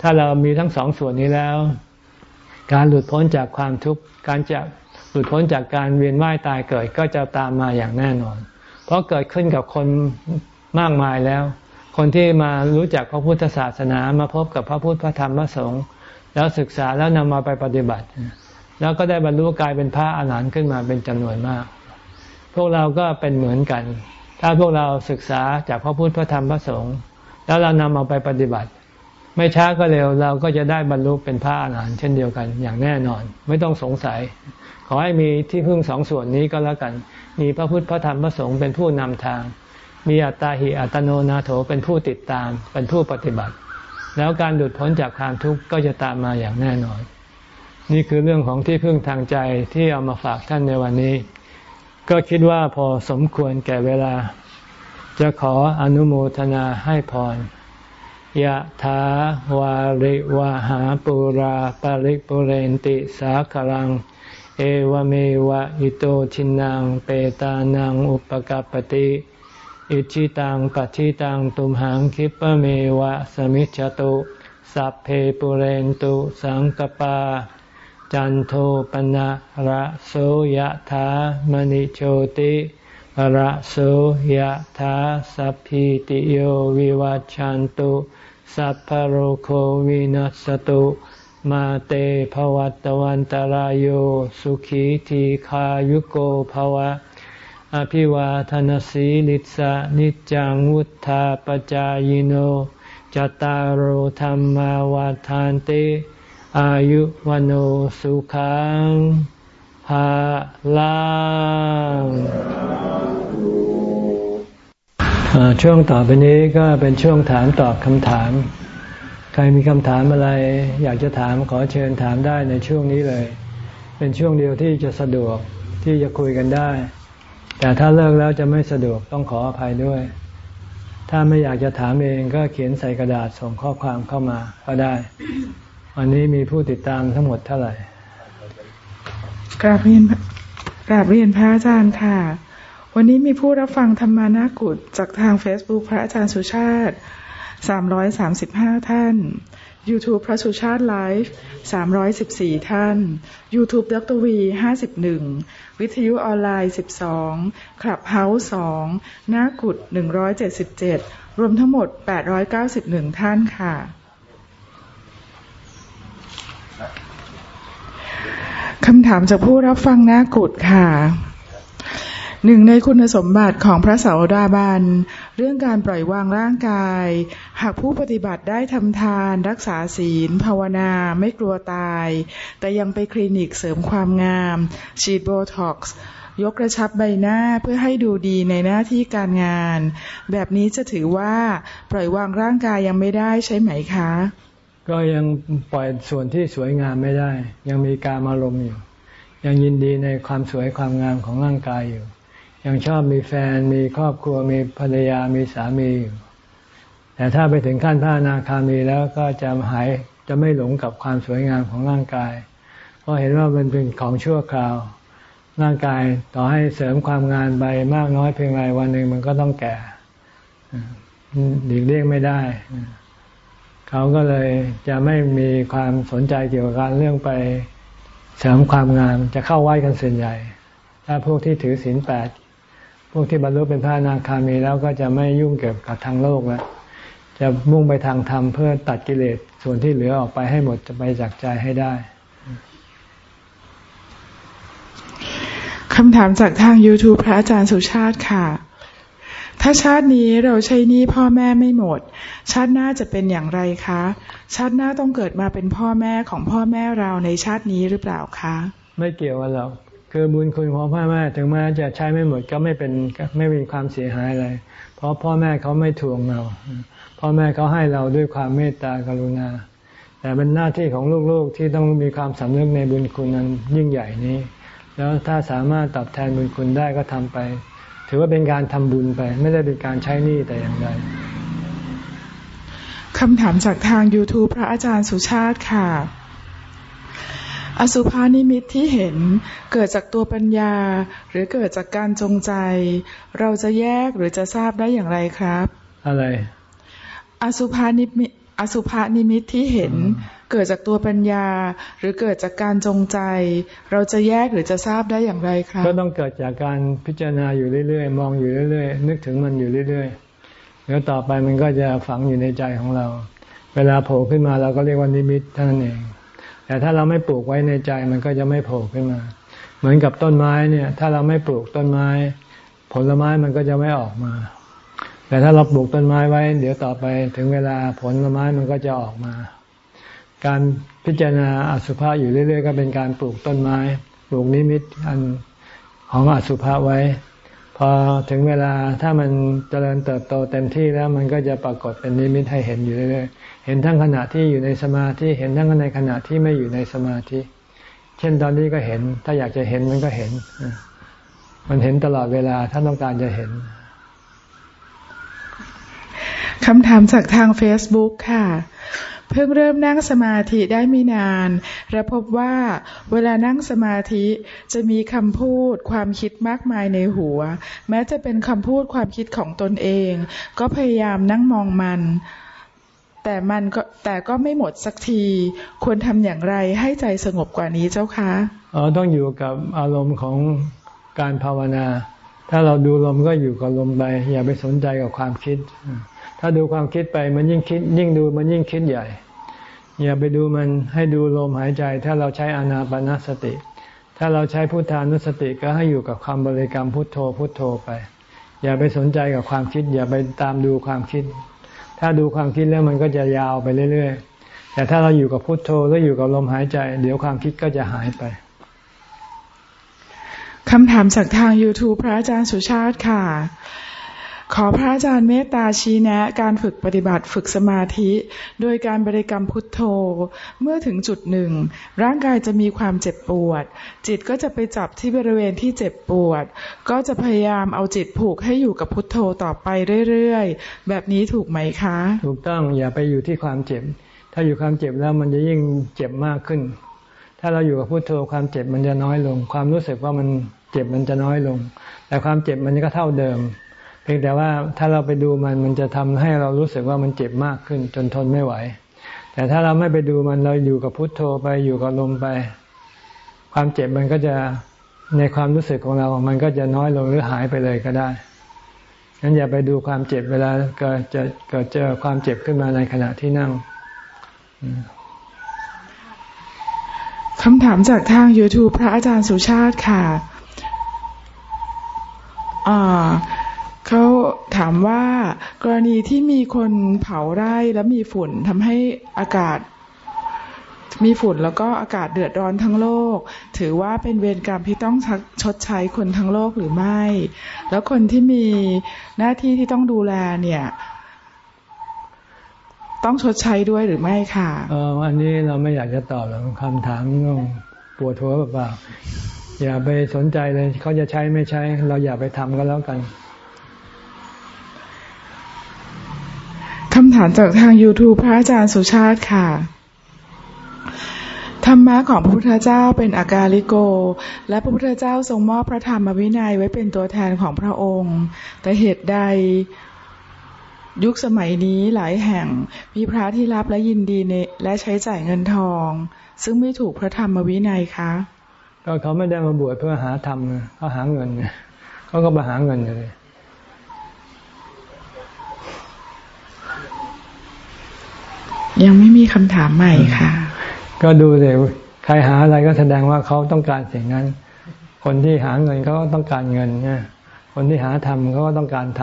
ถ้าเรามีทั้งสองส่วนนี้แล้ว การหลุดพ้นจากความทุกข์การจะ หลุดพ้นจากการเวียนว่ายตายเกิดก็จะตามมาอย่างแน่นอน เพราะเกิดขึ้นกับคนมากมายแล้ว คนที่มารู้จักพระพุทธศาสนามาพบกับพระพุทธพระธรรมพระสงฆ์แล้วศึกษาแล้วนำมาไปปฏิบัติ แล้วก็ได้บรรลุกลายเป็นพระอาหารหันต์ขึ้นมาเป็นจำนวนมาก พวกเราก็เป็นเหมือนกัน ถ้าพวกเราศึกษาจากพระพุทธพระธรรมพระสงฆ์แล้วเรานำเอาไปปฏิบัติ ไม่ช้าก็เร็วเราก็จะได้บรรลุเป็นพระอรหันต์เช่นเดียวกันอย่างแน่นอน ไม่ต้องสงสัย ขอให้มีที่พึ่งสองส่วนนี้ก็แล้วกัน มีพระพุทธพระธรรมพระสงฆ์เป็นผู้นำทาง มีอัตตาหิอัตโนนาโถเป็นผู้ติดตาม เป็นผู้ปฏิบัติ แล้วการหลุดพ้นจากความทุกข์ก็จะตามมาอย่างแน่นอน นี่คือเรื่องของที่พึ่งทางใจที่เอามาฝากท่านในวันนี้ ก็คิดว่าพอสมควรแก่เวลา จะขออนุโมทนาให้พรยะถาวาริวาหาปุราปาริปุเรนติสาคลัง เอวเมวะอิโตชินังเปตานังอุปกัปติ อิชิตังปัชิตังตุมหังคิปเมวะสมิจจตุสัพเพปุเรนตุสังกปา จันโทปนะระโสยธามณิโชติระโสยธาสัพพิติโยวิวัจจันตุสัพพโรโควินัสตุ มาเตภวัตวันตารโยสุขีทีขายุโกภวะ อภิวาทนสีลิสะนิจังวุธาปจายโนจตารโหธรรมวาทานเตอายุวันสุขังภาลังช่วงต่อไปนี้ก็เป็นช่วงถามตอบคำถาม ใครมีคำถามอะไร อยากจะถามขอเชิญถามได้ในช่วงนี้เลย เป็นช่วงเดียวที่จะสะดวกที่จะคุยกันได้ แต่ถ้าเลิกแล้วจะไม่สะดวกต้องขออภัยด้วย ถ้าไม่อยากจะถามเองก็เขียนใส่กระดาษส่งข้อความเข้ามาก็ได้ วันนี้มีผู้ติดตามทั้งหมดเท่าไหร่กราบเรียนกราบเรียนพระอาจารย์ค่ะ วันนี้มีผู้รับฟังธรรมานากุฏจากทาง Facebook พระอาจารย์สุชาติ 335 ท่าน YouTube พระสุชาติไลฟ์314 ท่าน YouTube ดรวี 51 วิทยุออนไลน์ 12คลับเฮาส์2นากุฏ177 รวมทั้งหมด 891 ท่านค่ะ คำถามจากผู้รับฟังนากุฏค่ะหนึ่งในคุณสมบัติของพระสาวดาบัน เรื่องการปล่อยวางร่างกาย หากผู้ปฏิบัติได้ทำทาน รักษาศีล ภาวนาไม่กลัวตาย แต่ยังไปคลินิกเสริมความงาม ฉีดโบท็อกซ์ยกกระชับใบหน้าเพื่อให้ดูดีในหน้าที่การงาน แบบนี้จะถือว่าปล่อยวางร่างกายยังไม่ได้ใช่ไหมคะ ก็ยังปล่อยส่วนที่สวยงามไม่ได้ ยังมีการอารมณ์อยู่ ยังยินดีในความสวยความงามของร่างกายอยู่ ยังชอบมีแฟนมีครอบครัวมีภรรยามีสามีอยู่แต่ถ้าไปถึงขั้นพระอนาคามีแล้วก็จะหายจะไม่หลงกับความสวยงามของร่างกาย เพราะเห็นว่ามันเป็นของชั่วคราว ร่างกายต่อให้เสริมความงานไปมากน้อยเพียงไรวันหนึ่งมันก็ต้องแก่หลีกเลี่ยงไม่ได้ เขาก็เลยจะไม่มีความสนใจเกี่ยวกับการเรื่องไปเสริมความงามจะเข้าไหว้กันส่วนใหญ่ ถ้าพวกที่ถือศีลแปด พวกที่บรรลุเป็นพระนาคามีแล้วก็จะไม่ยุ่งเกี่ยวกับทางโลกแล้วจะมุ่งไปทางธรรมเพื่อตัดกิเลสส่วนที่เหลือออกไปให้หมดจะไปจากใจให้ได้คำถามจากทาง YouTube พระอาจารย์สุชาติค่ะ ถ้าชาตินี้เราใช้หนี้พ่อแม่ไม่หมด ชาติหน้าจะเป็นอย่างไรคะ ชาติหน้าต้องเกิดมาเป็นพ่อแม่ของพ่อแม่เราในชาตินี้หรือเปล่าคะ ไม่เกี่ยวกันหรอก คือบุญคุณของพ่อแม่ถึงแม้จะใช้ไม่หมดก็ไม่เป็นไม่มีความเสียหายอะไร เพราะพ่อแม่เขาไม่ทวงเรา พ่อแม่เขาให้เราด้วยความเมตตากรุณา แต่เป็นหน้าที่ของลูกๆที่ต้องมีความสำนึกในบุญคุณนั้นยิ่งใหญ่นี้ แล้วถ้าสามารถตอบแทนบุญคุณได้ก็ทำไป ถือว่าเป็นการทำบุญไป ไม่ได้เป็นการใช้หนี้แต่อย่างใดคำถามจากทาง YouTube พระอาจารย์สุชาติค่ะ อสุภานิมิตที่เห็นเกิดจากตัวปัญญา หรือเกิดจากการจงใจ เราจะแยกหรือจะทราบได้อย่างไรครับ อะไร อสุภานิมิตอสุภานิมิตที่เห็น เกิดจากตัวปัญญา หรือเกิดจากการจงใจ เราจะแยกหรือจะทราบได้อย่างไรครับก็ต้องเกิดจากการพิจารณาอยู่เรื่อยๆ มองอยู่เรื่อยๆ นึกถึงมันอยู่เรื่อยๆแล้วต่อไปมันก็จะฝังอยู่ในใจของเรา เวลาโผล่ขึ้นมาเราก็เรียกว่านิมิตเท่านั้นเอง แต่ถ้าเราไม่ปลูกไว้ในใจมันก็จะไม่โผล่ขึ้นมา เหมือนกับต้นไม้เนี่ย ถ้าเราไม่ปลูกต้นไม้ ผลไม้มันก็จะไม่ออกมา แต่ถ้าเราปลูกต้นไม้ไว้ เดี๋ยวต่อไปถึงเวลาผลไม้มันก็จะออกมา การพิจารณาอสุภะอยู่เรื่อย ๆ ก็เป็นการปลูกต้นไม้ ปลูกนิมิตอันของอสุภะไว้ พอถึงเวลาถ้ามันเจริญเติบโตเต็มที่แล้วมันก็จะปรากฏเป็นนิมิตให้เห็นอยู่เรื่อยๆ เห็นทั้งขณะที่อยู่ในสมาธิ เห็นทั้งในขณะที่ไม่อยู่ในสมาธิ เช่นตอนนี้ก็เห็น ถ้าอยากจะเห็นมันก็เห็น มันเห็นตลอดเวลา ถ้าต้องการจะเห็นคำถามจากทาง Facebook ค่ะ เพิ่งเริ่มนั่งสมาธิได้ไม่นาน และพบว่าเวลานั่งสมาธิจะมีคำพูดความคิดมากมายในหัว แม้จะเป็นคำพูดความคิดของตนเอง ก็พยายามนั่งมองมัน แต่มันก็แต่ก็ไม่หมดสักที ควรทำอย่างไรให้ใจสงบกว่านี้เจ้าคะอ๋อต้องอยู่กับอารมณ์ของการภาวนา ถ้าเราดูลมก็อยู่กับลมไปอย่าไปสนใจกับความคิด ถ้าดูความคิดไปมันยิ่งคิด ยิ่งดูมันยิ่งคิดใหญ่ อย่าไปดูมันให้ดูลมหายใจ ถ้าเราใช้อนาปนาสติ ถ้าเราใช้พุทธานุสติก็ให้อยู่กับคำบริกรรมพุทโธพุทโธไป อย่าไปสนใจกับความคิด อย่าไปตามดูความคิด ถ้าดูความคิดแล้วมันก็จะยาวไปเรื่อย ๆ แต่ถ้าเราอยู่กับพุทโธแล้วอยู่กับลมหายใจ เดี๋ยวความคิดก็จะหายไปคำถามจากทาง YouTube พระอาจารย์สุชาติค่ะ ขอพระอาจารย์เมตตาชี้แนะ การฝึกปฏิบัติฝึกสมาธิ โดยการบริกรรมพุทโธ เมื่อถึงจุดหนึ่ง ร่างกายจะมีความเจ็บปวด จิตก็จะไปจับที่บริเวณที่เจ็บปวด ก็จะพยายามเอาจิตผูกให้อยู่กับพุทโธต่อไปเรื่อยๆ แบบนี้ถูกไหมคะ ถูกต้องอย่าไปอยู่ที่ความเจ็บ ถ้าอยู่ความเจ็บแล้วมันจะยิ่งเจ็บมากขึ้น ถ้าเราอยู่กับพุทโธความเจ็บมันจะน้อยลง ความรู้สึกว่ามันเจ็บมันจะน้อยลง แต่ความเจ็บมันก็เท่าเดิม เพียงแต่ว่าถ้าเราไปดูมันมันจะทำให้เรารู้สึกว่ามันเจ็บมากขึ้นจนทนไม่ไหว แต่ถ้าเราไม่ไปดูมันเราอยู่กับพุทโธไปอยู่กับลมไป ความเจ็บมันก็จะในความรู้สึกของเรา มันก็จะน้อยลงหรือหายไปเลยก็ได้งั้นอย่าไปดูความเจ็บเวลาเกิดจะเกิดเจอความเจ็บขึ้นมาในขณะที่นั่งคำถามจากทาง YouTube พระอาจารย์สุชาติค่ะอ่า เขาถามว่ากรณีที่มีคนเผาไร่แล้วมีฝุ่นทำให้อากาศ มีฝุ่นแล้วก็อากาศเดือดร้อนทั้งโลก ถือว่าเป็นเวรกรรมที่ต้องชดใช้คนทั้งโลกหรือไม่ แล้วคนที่มีหน้าที่ที่ต้องดูแลเนี่ย ต้องชดใช้ด้วยหรือไม่ค่ะเออวันนี้เราไม่อยากจะตอบหรอกคำถามงงปวดหัวเปล่าอย่าไปสนใจเลยเขาจะใช้ไม่ใช้ เราอย่าไปทำก็แล้วกันำถามจากทาง YouTube พระอาจารย์สุชาติค่ะ ธรรมะของพระพุทธเจ้าเป็นอากาลิโก และพระพุทธเจ้าทรงมอบพระธรรมวินัยไว้เป็นตัวแทนของพระองค์ แต่เหตุใดยุคสมัยนี้หลายแห่งมีพระที่รับและยินดีในและใช้จ่ายเงินทอง ซึ่งไม่ถูกพระธรรมวินัยคะ ก็เขาไม่ได้มาบวชเพื่อหาธรรมเขาหาเงินเขาก็มาหาเงินเลย ยังไม่มีคำถามใหม่ค่ะ ก็ดูเลยใครหาอะไรก็แสดงว่าเขาต้องการสิ่งนั้น คนที่หาเงินเขาก็ต้องการเงินเนี่ยคนที่หาทำเขาก็ต้องการท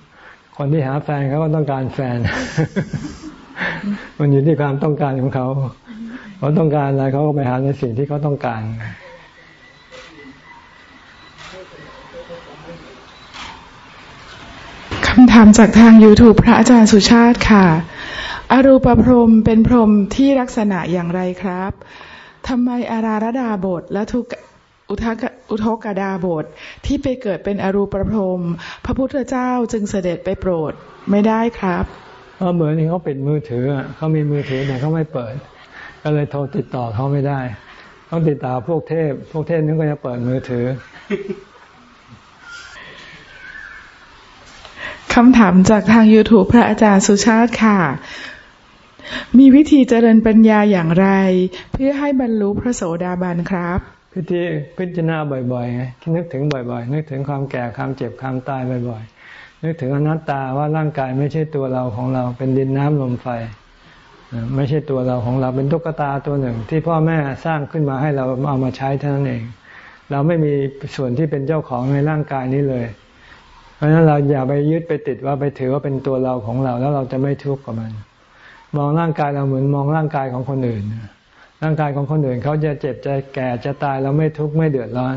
ำคนที่หาแฟนเขาก็ต้องการแฟน มันอยู่ที่ความต้องการของเขาเขาต้องการอะไรเขาก็ไปหาในสิ่งที่เขาต้องการคำถามจากทาง YouTube พระอาจารย์สุชาติค่ะ อรูปพรมเป็นพรมที่ลักษณะอย่างไรครับทำไมอาราระดาบทและทุกอุทกอุทกดาบทที่ไปเกิดเป็นอรูปพรมพระพุทธเจ้าจึงเสด็จไปโปรดไม่ได้ครับเพราะเหมือนเขาปิดมือถือเขามีมือถือแต่เขาไม่เปิด ก็เลยโทรติดต่อเขาไม่ได้ต้องติดต่อพวกเทพ พวกเทพนั้นก็จะเปิดมือถือคำถามจากทาง YouTube พระอาจารย์สุชาติค่ะ มีวิธีเจริญปัญญาอย่างไร เพื่อให้บรรลุพระโสดาบันครับพิธีพิจารณาบ่อยๆไงนึกถึงบ่อยๆ นึกถึงความแก่ความเจ็บความตายบ่อยๆ นึกถึงอนัตตาว่าร่างกายไม่ใช่ตัวเราของเราเป็นดินน้ำลมไฟ ไม่ใช่ตัวเราของเราเป็นตุ๊กตาตัวหนึ่ง ที่พ่อแม่สร้างขึ้นมาให้เราเอามาใช้เท่านั้นเอง เราไม่มีส่วนที่เป็นเจ้าของในร่างกายนี้เลย เพราะฉะนั้นเราอย่าไปยึดไปติดว่าไปถือว่าเป็นตัวเราของเราแล้วเราจะไม่ทุกข์กับมัน มองร่างกายเราเหมือนมองร่างกายของคนอื่น ร่างกายของคนอื่นเขาจะเจ็บจะแก่จะตายเราไม่ทุกข์ไม่เดือดร้อน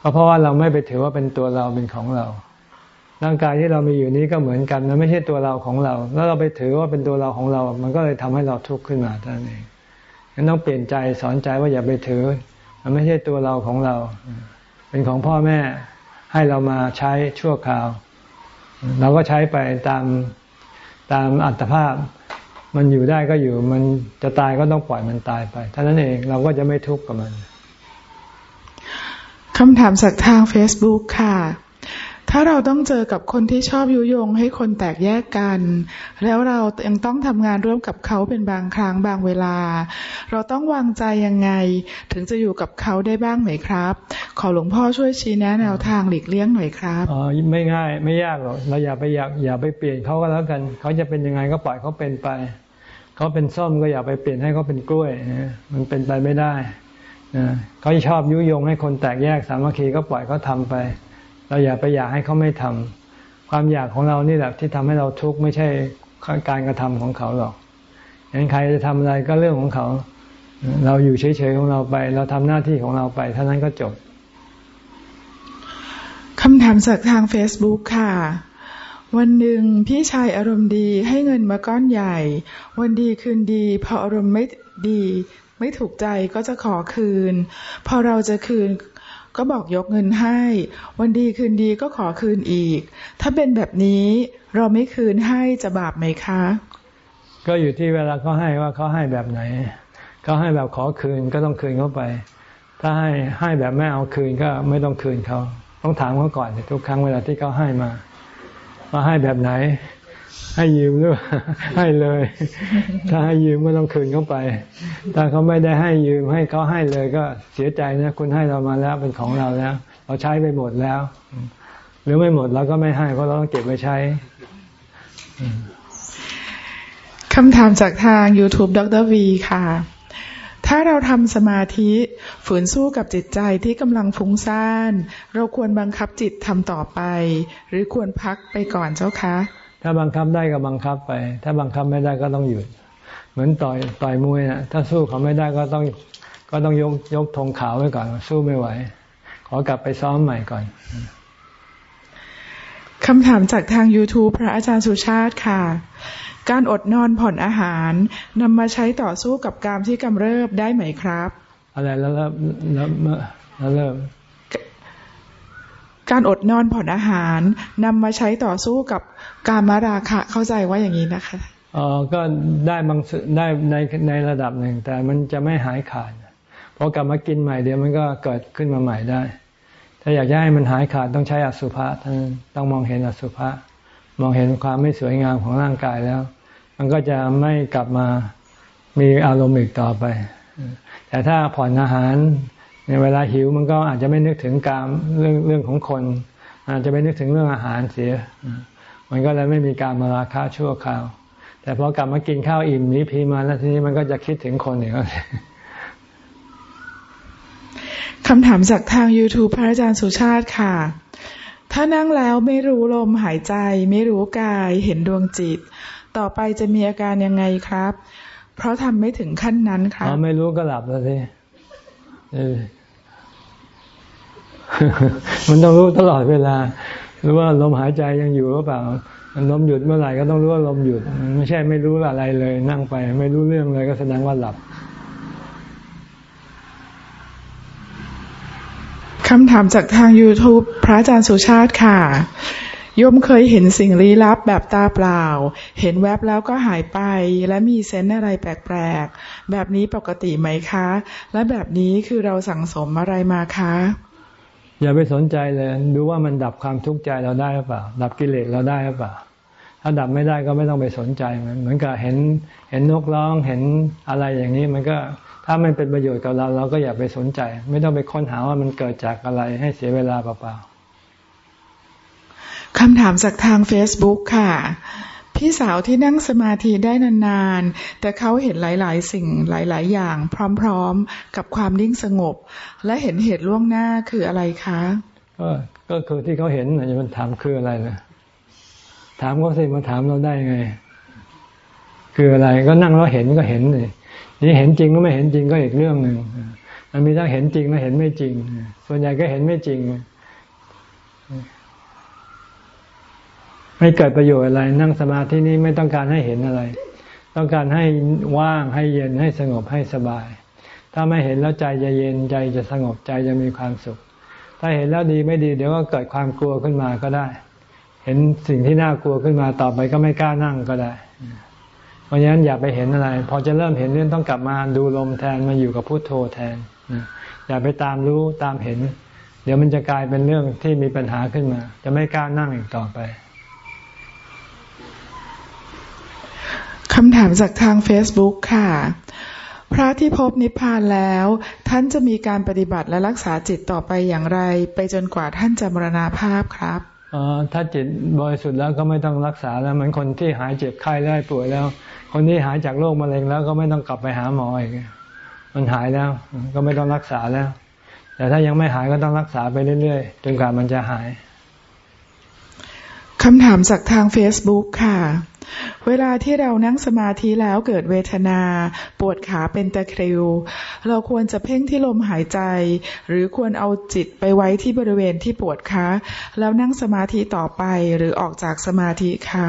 ก็เพราะว่าเราไม่ไปถือว่าเป็นตัวเราเป็นของเรา ร่างกายที่เรามีอยู่นี้ก็เหมือนกันมันไม่ใช่ตัวเราของเรา แล้วเราไปถือว่าเป็นตัวเราของเรา มันก็เลยทำให้เราทุกข์ขึ้นมาท่านเองงั้นต้องเปลี่ยนใจสอนใจว่าอย่าไปถือ มันไม่ใช่ตัวเราของเรา เป็นของพ่อแม่ให้เรามาใช้ชั่วคราว เราก็ใช้ไปตามตามอัตภาพ มันอยู่ได้ก็อยู่ มันจะตายก็ต้องปล่อยมันตายไปเท่านั้นเองเราก็จะไม่ทุกข์กับมันคำถามจากทาง Facebook ค่ะ ถ้าเราต้องเจอกับคนที่ชอบยุยงให้คนแตกแยกกัน แล้วเรายังต้องทำงานร่วมกับเขาเป็นบางครั้งบางเวลา เราต้องวางใจยังไง ถึงจะอยู่กับเขาได้บ้างไหมครับ ขอหลวงพ่อช่วยชี้แนะแนวทางหลีกเลี่ยงหน่อยครับอ๋อไม่ง่ายไม่ยากหรอกเราอย่าไปอยากอย่าไปเปลี่ยนเขาก็แล้วกัน เขาจะเป็นยังไงก็ปล่อยเขาเป็นไป เขาเป็นส้มก็อย่าไปเปลี่ยนให้เขาเป็นกล้วยมันเป็นไปไม่ได้เขาชอบยุยงให้คนแตกแยกสามัคคีก็ปล่อยเขาทาไป เราอย่าไปอยากให้เขาไม่ทำความอยากของเรานี่แหละที่ทำให้เราทุกข์ไม่ใช่การกระทำของเขาหรอกอย่างใครจะทำอะไรก็เรื่องของเขา เราอยู่เฉยๆของเราไป เราทำหน้าที่ของเราไปเท่านั้นก็จบคำถามจากทางเฟซบุ๊กค่ะ วันหนึ่งพี่ชายอารมณ์ดีให้เงินมาก้อนใหญ่ วันดีคืนดีพออารมณ์ไม่ดี ไม่ถูกใจก็จะขอคืน พอเราจะคืน ก็บอกยกเงินให้ วันดีคืนดีก็ขอคืนอีก ถ้าเป็นแบบนี้เราไม่คืนให้จะบาปไหมคะ ก็อยู่ที่เวลาเขาให้ว่าเขาให้แบบไหนเขาให้แบบขอคืนก็ต้องคืนเขาไป ถ้าให้ให้แบบไม่เอาคืนก็ไม่ต้องคืนเขาต้องถามเขาก่อนทุกครั้งเวลาที่เขาให้มา ว่าให้แบบไหน ให้ยืมหรือให้เลย ถ้าให้ยืมก็ต้องคืนเขาไป ถ้าเขาไม่ได้ให้ยืมให้เขาให้เลยก็เสียใจนะคุณให้เรามาแล้วเป็นของเราแล้ว เราใช้ไปหมดแล้ว หรือไม่หมดเราก็ไม่ให้เพราะเราต้องเก็บไว้ใช้คำถามจากทาง YouTube ดรวีค่ะ ถ้าเราทำสมาธิฝืนสู้กับจิตใจที่กำลังฟุ้งซ่าน เราควรบังคับจิตทำต่อไป หรือควรพักไปก่อนเจ้าคะ ถ้าบังคับได้ก็บังคับไป ถ้าบังคับไม่ได้ก็ต้องหยุด เหมือนต่อยต่อยมวยนะถ้าสู้เขาไม่ได้ก็ต้องก็ต้องยกยกธงขาวไว้ก่อน สู้ไม่ไหว ขอกลับไปซ้อมใหม่ก่อนคำถามจากทาง YouTube พระอาจารย์สุชาติค่ะ การอดนอนผ่อนอาหารนำมาใช้ต่อสู้กับกามที่กำเริบได้ไหมครับ อะไรแล้วแล้วแล้วแล้วเริ่ม การอดนอนผ่อนอาหารนำมาใช้ต่อสู้กับการมาราคะเข้าใจว่าอย่างนี้นะคะอ๋อก็ได้บางได้ในในระดับหนึ่ง แต่มันจะไม่หายขาดพอกลับมากินใหม่เดี๋ยวมันก็เกิดขึ้นมาใหม่ได้ ถ้าอยากให้มันหายขาดต้องใช้อสุภะท่านต้องมองเห็นอสุภะมองเห็นความไม่สวยงามของร่างกายแล้ว มันก็จะไม่กลับมามีอารมณ์อีกต่อไป แต่ถ้าผ่อนอาหาร ในเวลาหิวมันก็อาจจะไม่นึกถึงการเรื่องเรื่องของคน อาจจะไม่นึกถึงเรื่องอาหารเสีย มันก็เลยไม่มีการมาราคาชั่วคราว แต่พอกลับมากินข้าวอิ่มนี้พีมาแล้วทีนี้มันก็จะคิดถึงคนอีกแล้วคำถามจากทาง YouTube พระอาจารย์สุชาติค่ะ ถ้านั่งแล้วไม่รู้ลมหายใจ ไม่รู้กายเห็นดวงจิต ต่อไปจะมีอาการยังไงครับ เพราะทำไม่ถึงขั้นนั้นครับอ๋อไม่รู้ก็หลับแล้วสิ มันต้องรู้ตลอดเวลารู้ว่าลมหายใจยังอยู่หรือเปล่ามันลมหยุดเมื่อไหร่ก็ต้องรู้ว่าลมหยุด ไม่ใช่ไม่รู้อะไรเลย นั่งไป ไม่รู้เรื่องเลยก็แสดงว่าหลับคำถามจากทาง YouTube พระอาจารย์สุชาติค่ะโยมเคยเห็นสิ่งลี้ลับแบบตาเปล่า เห็นแวบแล้วก็หายไป และมีเซนอะไรแปลกๆ แบบนี้ปกติไหมคะ และแบบนี้คือเราสั่งสมอะไรมาคะ อย่าไปสนใจเลย ดูว่ามันดับความทุกข์ใจเราได้หรือเปล่า ดับกิเลสเราได้หรือเปล่า ถ้าดับไม่ได้ก็ไม่ต้องไปสนใจมัน เหมือนกับเห็นเห็นนกร้องเห็นอะไรอย่างนี้มันก็ถ้ามันเป็นประโยชน์กับเราเราก็อย่าไปสนใจ ไม่ต้องไปค้นหาว่ามันเกิดจากอะไรให้เสียเวลาเปล่าๆคำถามจากทาง Facebook ค่ะ พี่สาวที่นั่งสมาธิได้นานๆ แต่เขาเห็นหลายๆ สิ่งหลาย ๆ อย่าง พร้อมๆ กับความนิ่งสงบ และเห็นเหตุล่วงหน้าคืออะไรคะก็ก็คือที่เขาเห็นจะมันถามคืออะไรนะถามเขาสิมาถามเราได้ไง คืออะไรก็นั่งแล้วเห็นก็เห็นเลยนี่เห็นจริงก็ไม่เห็นจริงก็อีกเรื่องหนึ่งมันมีทั้งเห็นจริงและเห็นไม่จริง ส่วนใหญ่ก็เห็นไม่จริง ไม่เกิดประโยชน์อะไร นั่งสมาธินี้ไม่ต้องการให้เห็นอะไร ต้องการให้ว่างให้เย็นให้สงบให้สบาย ถ้าไม่เห็นแล้วใจจะเย็นใจจะสงบใจจะมีความสุข ถ้าเห็นแล้วดีไม่ดีเดี๋ยวก็เกิดความกลัวขึ้นมาก็ได้ เห็นสิ่งที่น่ากลัวขึ้นมาต่อไปก็ไม่กล้านั่งก็ได้เพราะฉะนั้นอย่าไปเห็นอะไร พอจะเริ่มเห็นเรื่องต้องกลับมาดูลมแทนมาอยู่กับพุโทโธแทนอย่าไปตามรู้ตามเห็น เดี๋ยวมันจะกลายเป็นเรื่องที่มีปัญหาขึ้นมา จะไม่กล้านั่งอีกต่อไปำถามจากทาง Facebook ค่ะ พระที่พบนิพพานแล้ว ท่านจะมีการปฏิบัติและรักษาจิตต่อไปอย่างไร ไปจนกว่าท่านจะมรณาภาพครับถ้าจิตบริสุทธิ์แล้วก็ไม่ต้องรักษาแล้วเหมือนคนที่หายเจ็บไข้ได้ป่วยแล้ว คนที่หายจากโรคมะเร็งแล้วก็ไม่ต้องกลับไปหาหมออีกมันหายแล้ว ก็ไม่ต้องรักษาแล้ว แต่ถ้ายังไม่หายก็ต้องรักษาไปเรื่อยๆจนกว่ามันจะหาย คำถามจากทาง Facebook ค่ะ เวลาที่เรานั่งสมาธิแล้วเกิดเวทนา ปวดขาเป็นตะคริว เราควรจะเพ่งที่ลมหายใจ หรือควรเอาจิตไปไว้ที่บริเวณที่ปวดคะแล้วนั่งสมาธิต่อไปหรือออกจากสมาธิคะ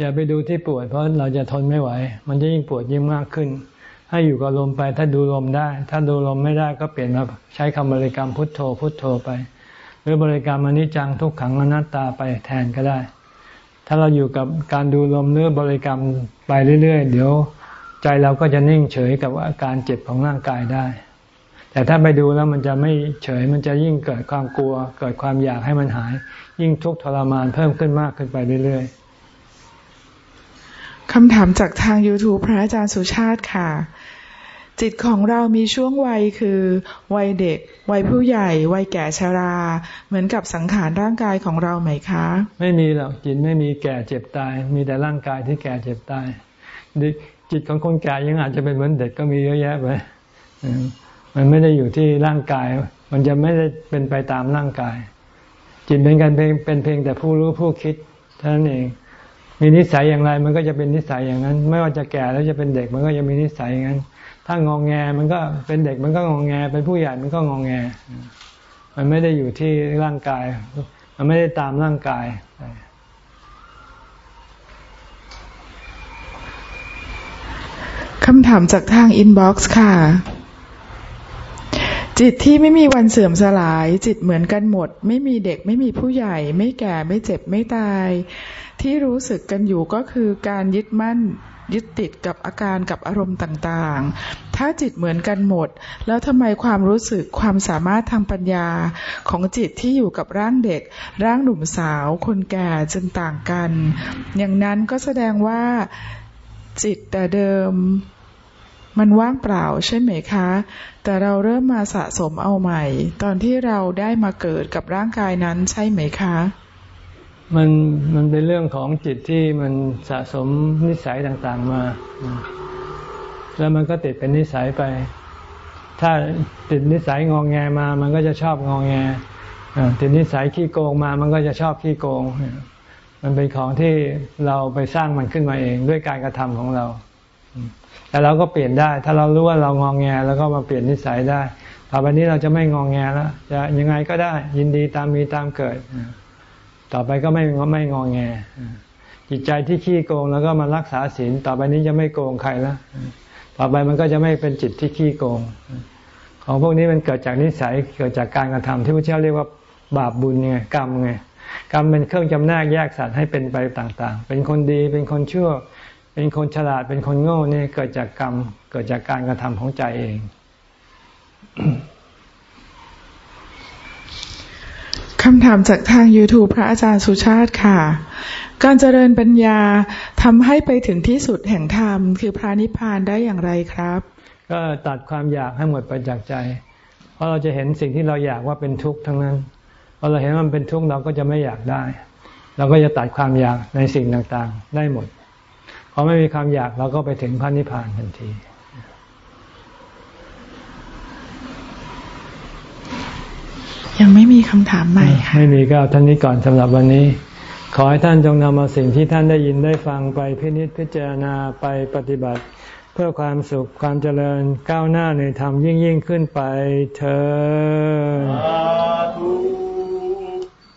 อย่าไปดูที่ปวดเพราะเราจะทนไม่ไหว มันจะยิ่งปวดยิ่งมากขึ้น ให้อยู่กับลมไปถ้าดูลมได้ ถ้าดูลมไม่ได้ก็เปลี่ยนมาใช้คำบริกรรมพุทโธพุทโธไป รือบริกรรมอนิจจังทุกขังอนัตตาไปแทนก็ได้ ถ้าเราอยู่กับการดูลมเนื้อบริกรรมไปเรื่อย ๆ เดี๋ยวใจเราก็จะนิ่งเฉยกับอาการเจ็บของร่างกายได้ แต่ถ้าไปดูแล้วมันจะไม่เฉยมันจะยิ่งเกิดความกลัว เกิดความอยากให้มันหาย ยิ่งทุกข์ทรมานเพิ่มขึ้นมากขึ้นไปเรื่อยๆคำถามจากทาง YouTube พระอาจารย์สุชาติค่ะ จิตของเรามีช่วงวัยคือ วัยเด็ก วัยผู้ใหญ่ วัยแก่ชรา เหมือนกับสังขารร่างกายของเราไหมคะ ไม่มีหรอกจิตไม่มีแก่เจ็บตาย มีแต่ร่างกายที่แก่เจ็บตายจิตของคนแก่ยังอาจจะเป็นเหมือนเด็กก็มีเยอะแยะไปมันไม่ได้อยู่ที่ร่างกาย มันจะไม่ได้เป็นไปตามร่างกาย จิตเป็นการเป็นเพียงแต่ผู้รู้ผู้คิดเท่านั้นเอง มีนิสัยอย่างไรมันก็จะเป็นนิสัยอย่างนั้น ไม่ว่าจะแก่แล้วจะเป็นเด็กมันก็ยังมีนิสัยอย่างนั้น ถ้างองแงมันก็เป็นเด็กมันก็งองแง เป็นผู้ใหญ่มันก็งองแง มันไม่ได้อยู่ที่ร่างกาย มันไม่ได้ตามร่างกาย คำถามจากทางอินบ็อกซ์ค่ะ จิตที่ไม่มีวันเสื่อมสลาย จิตเหมือนกันหมด ไม่มีเด็กไม่มีผู้ใหญ่ ไม่แก่ไม่เจ็บไม่ตาย ที่รู้สึกกันอยู่ก็คือการยึดมั่น ยึดติดกับอาการกับอารมณ์ต่างๆ ถ้าจิตเหมือนกันหมด แล้วทำไมความรู้สึกความสามารถทางปัญญาของจิตที่อยู่กับร่างเด็ก ร่างหนุ่มสาว คนแก่จึงต่างกัน อย่างนั้นก็แสดงว่าจิตแต่เดิมมันว่างเปล่าใช่ไหมคะ แต่เราเริ่มมาสะสมเอาใหม่ ตอนที่เราได้มาเกิดกับร่างกายนั้นใช่ไหมคะ มันมันเป็นเรื่องของจิตที่มันสะสมนิสัยต่างๆมา แล้วมันก็ติดเป็นนิสัยไป ถ้าติดนิสัยงองแงมา มันก็จะชอบงองแงติดนิสัยขี้โกงมา มันก็จะชอบขี้โกง มันเป็นของที่เราไปสร้างมันขึ้นมาเองด้วยการกระทำของเรา แต่เราก็เปลี่ยนได้ ถ้าเรารู้ว่าเรางองแงแล้วก็มาเปลี่ยนนิสัยได้ต่อไปนี้เราจะไม่งองแงแล้วจะยังไงก็ได้ ยินดีตามมีตามเกิด ต่อไปก็ไม่ไม่งองแง จิตใจที่ขี้โกงแล้วก็มารักษาศีลต่อไปนี้จะไม่โกงใครแล้วต่อไปมันก็จะไม่เป็นจิตที่ขี้โกง ของพวกนี้มันเกิดจากนิสัยเกิดจากการกระทำที่พระเจ้าเรียกว่าบาปบุญไงกรรมไงกรรมเป็นเครื่องจำแนกแยกสัตว์ให้เป็นไปต่าง ๆ เป็นคนดีเป็นคนชั่ว เป็นคนฉลาดเป็นคนโง่นี่เกิดจากกรรมเกิดจากการกระทำของใจเอง คำถามจากทาง YouTube พระอาจารย์สุชาติค่ะ การเจริญปัญญาทำให้ไปถึงที่สุดแห่งธรรม คือพระนิพพานได้อย่างไรครับ ก็ตัดความอยากให้หมดไปจากใจ เพราะเราจะเห็นสิ่งที่เราอยากว่าเป็นทุกข์ทั้งนั้นพอเราเห็นมันเป็นทุกข์เราก็จะไม่อยากได้ เราก็จะตัดความอยากในสิ่งต่างๆ ได้หมดพอไม่มีความอยากเราก็ไปถึงพระนิพพานทันที ยังไม่มีคำถามใหม่ค่ะไม่มีก็เอาท่านนี้ก่อนสำหรับวันนี้ ขอให้ท่านจงนำเอาสิ่งที่ท่านได้ยินได้ฟังไปพินิจพิจารณาไปปฏิบัติ เพื่อความสุขความเจริญก้าวหน้าในธรรมยิ่งยิ่งขึ้นไปเธอ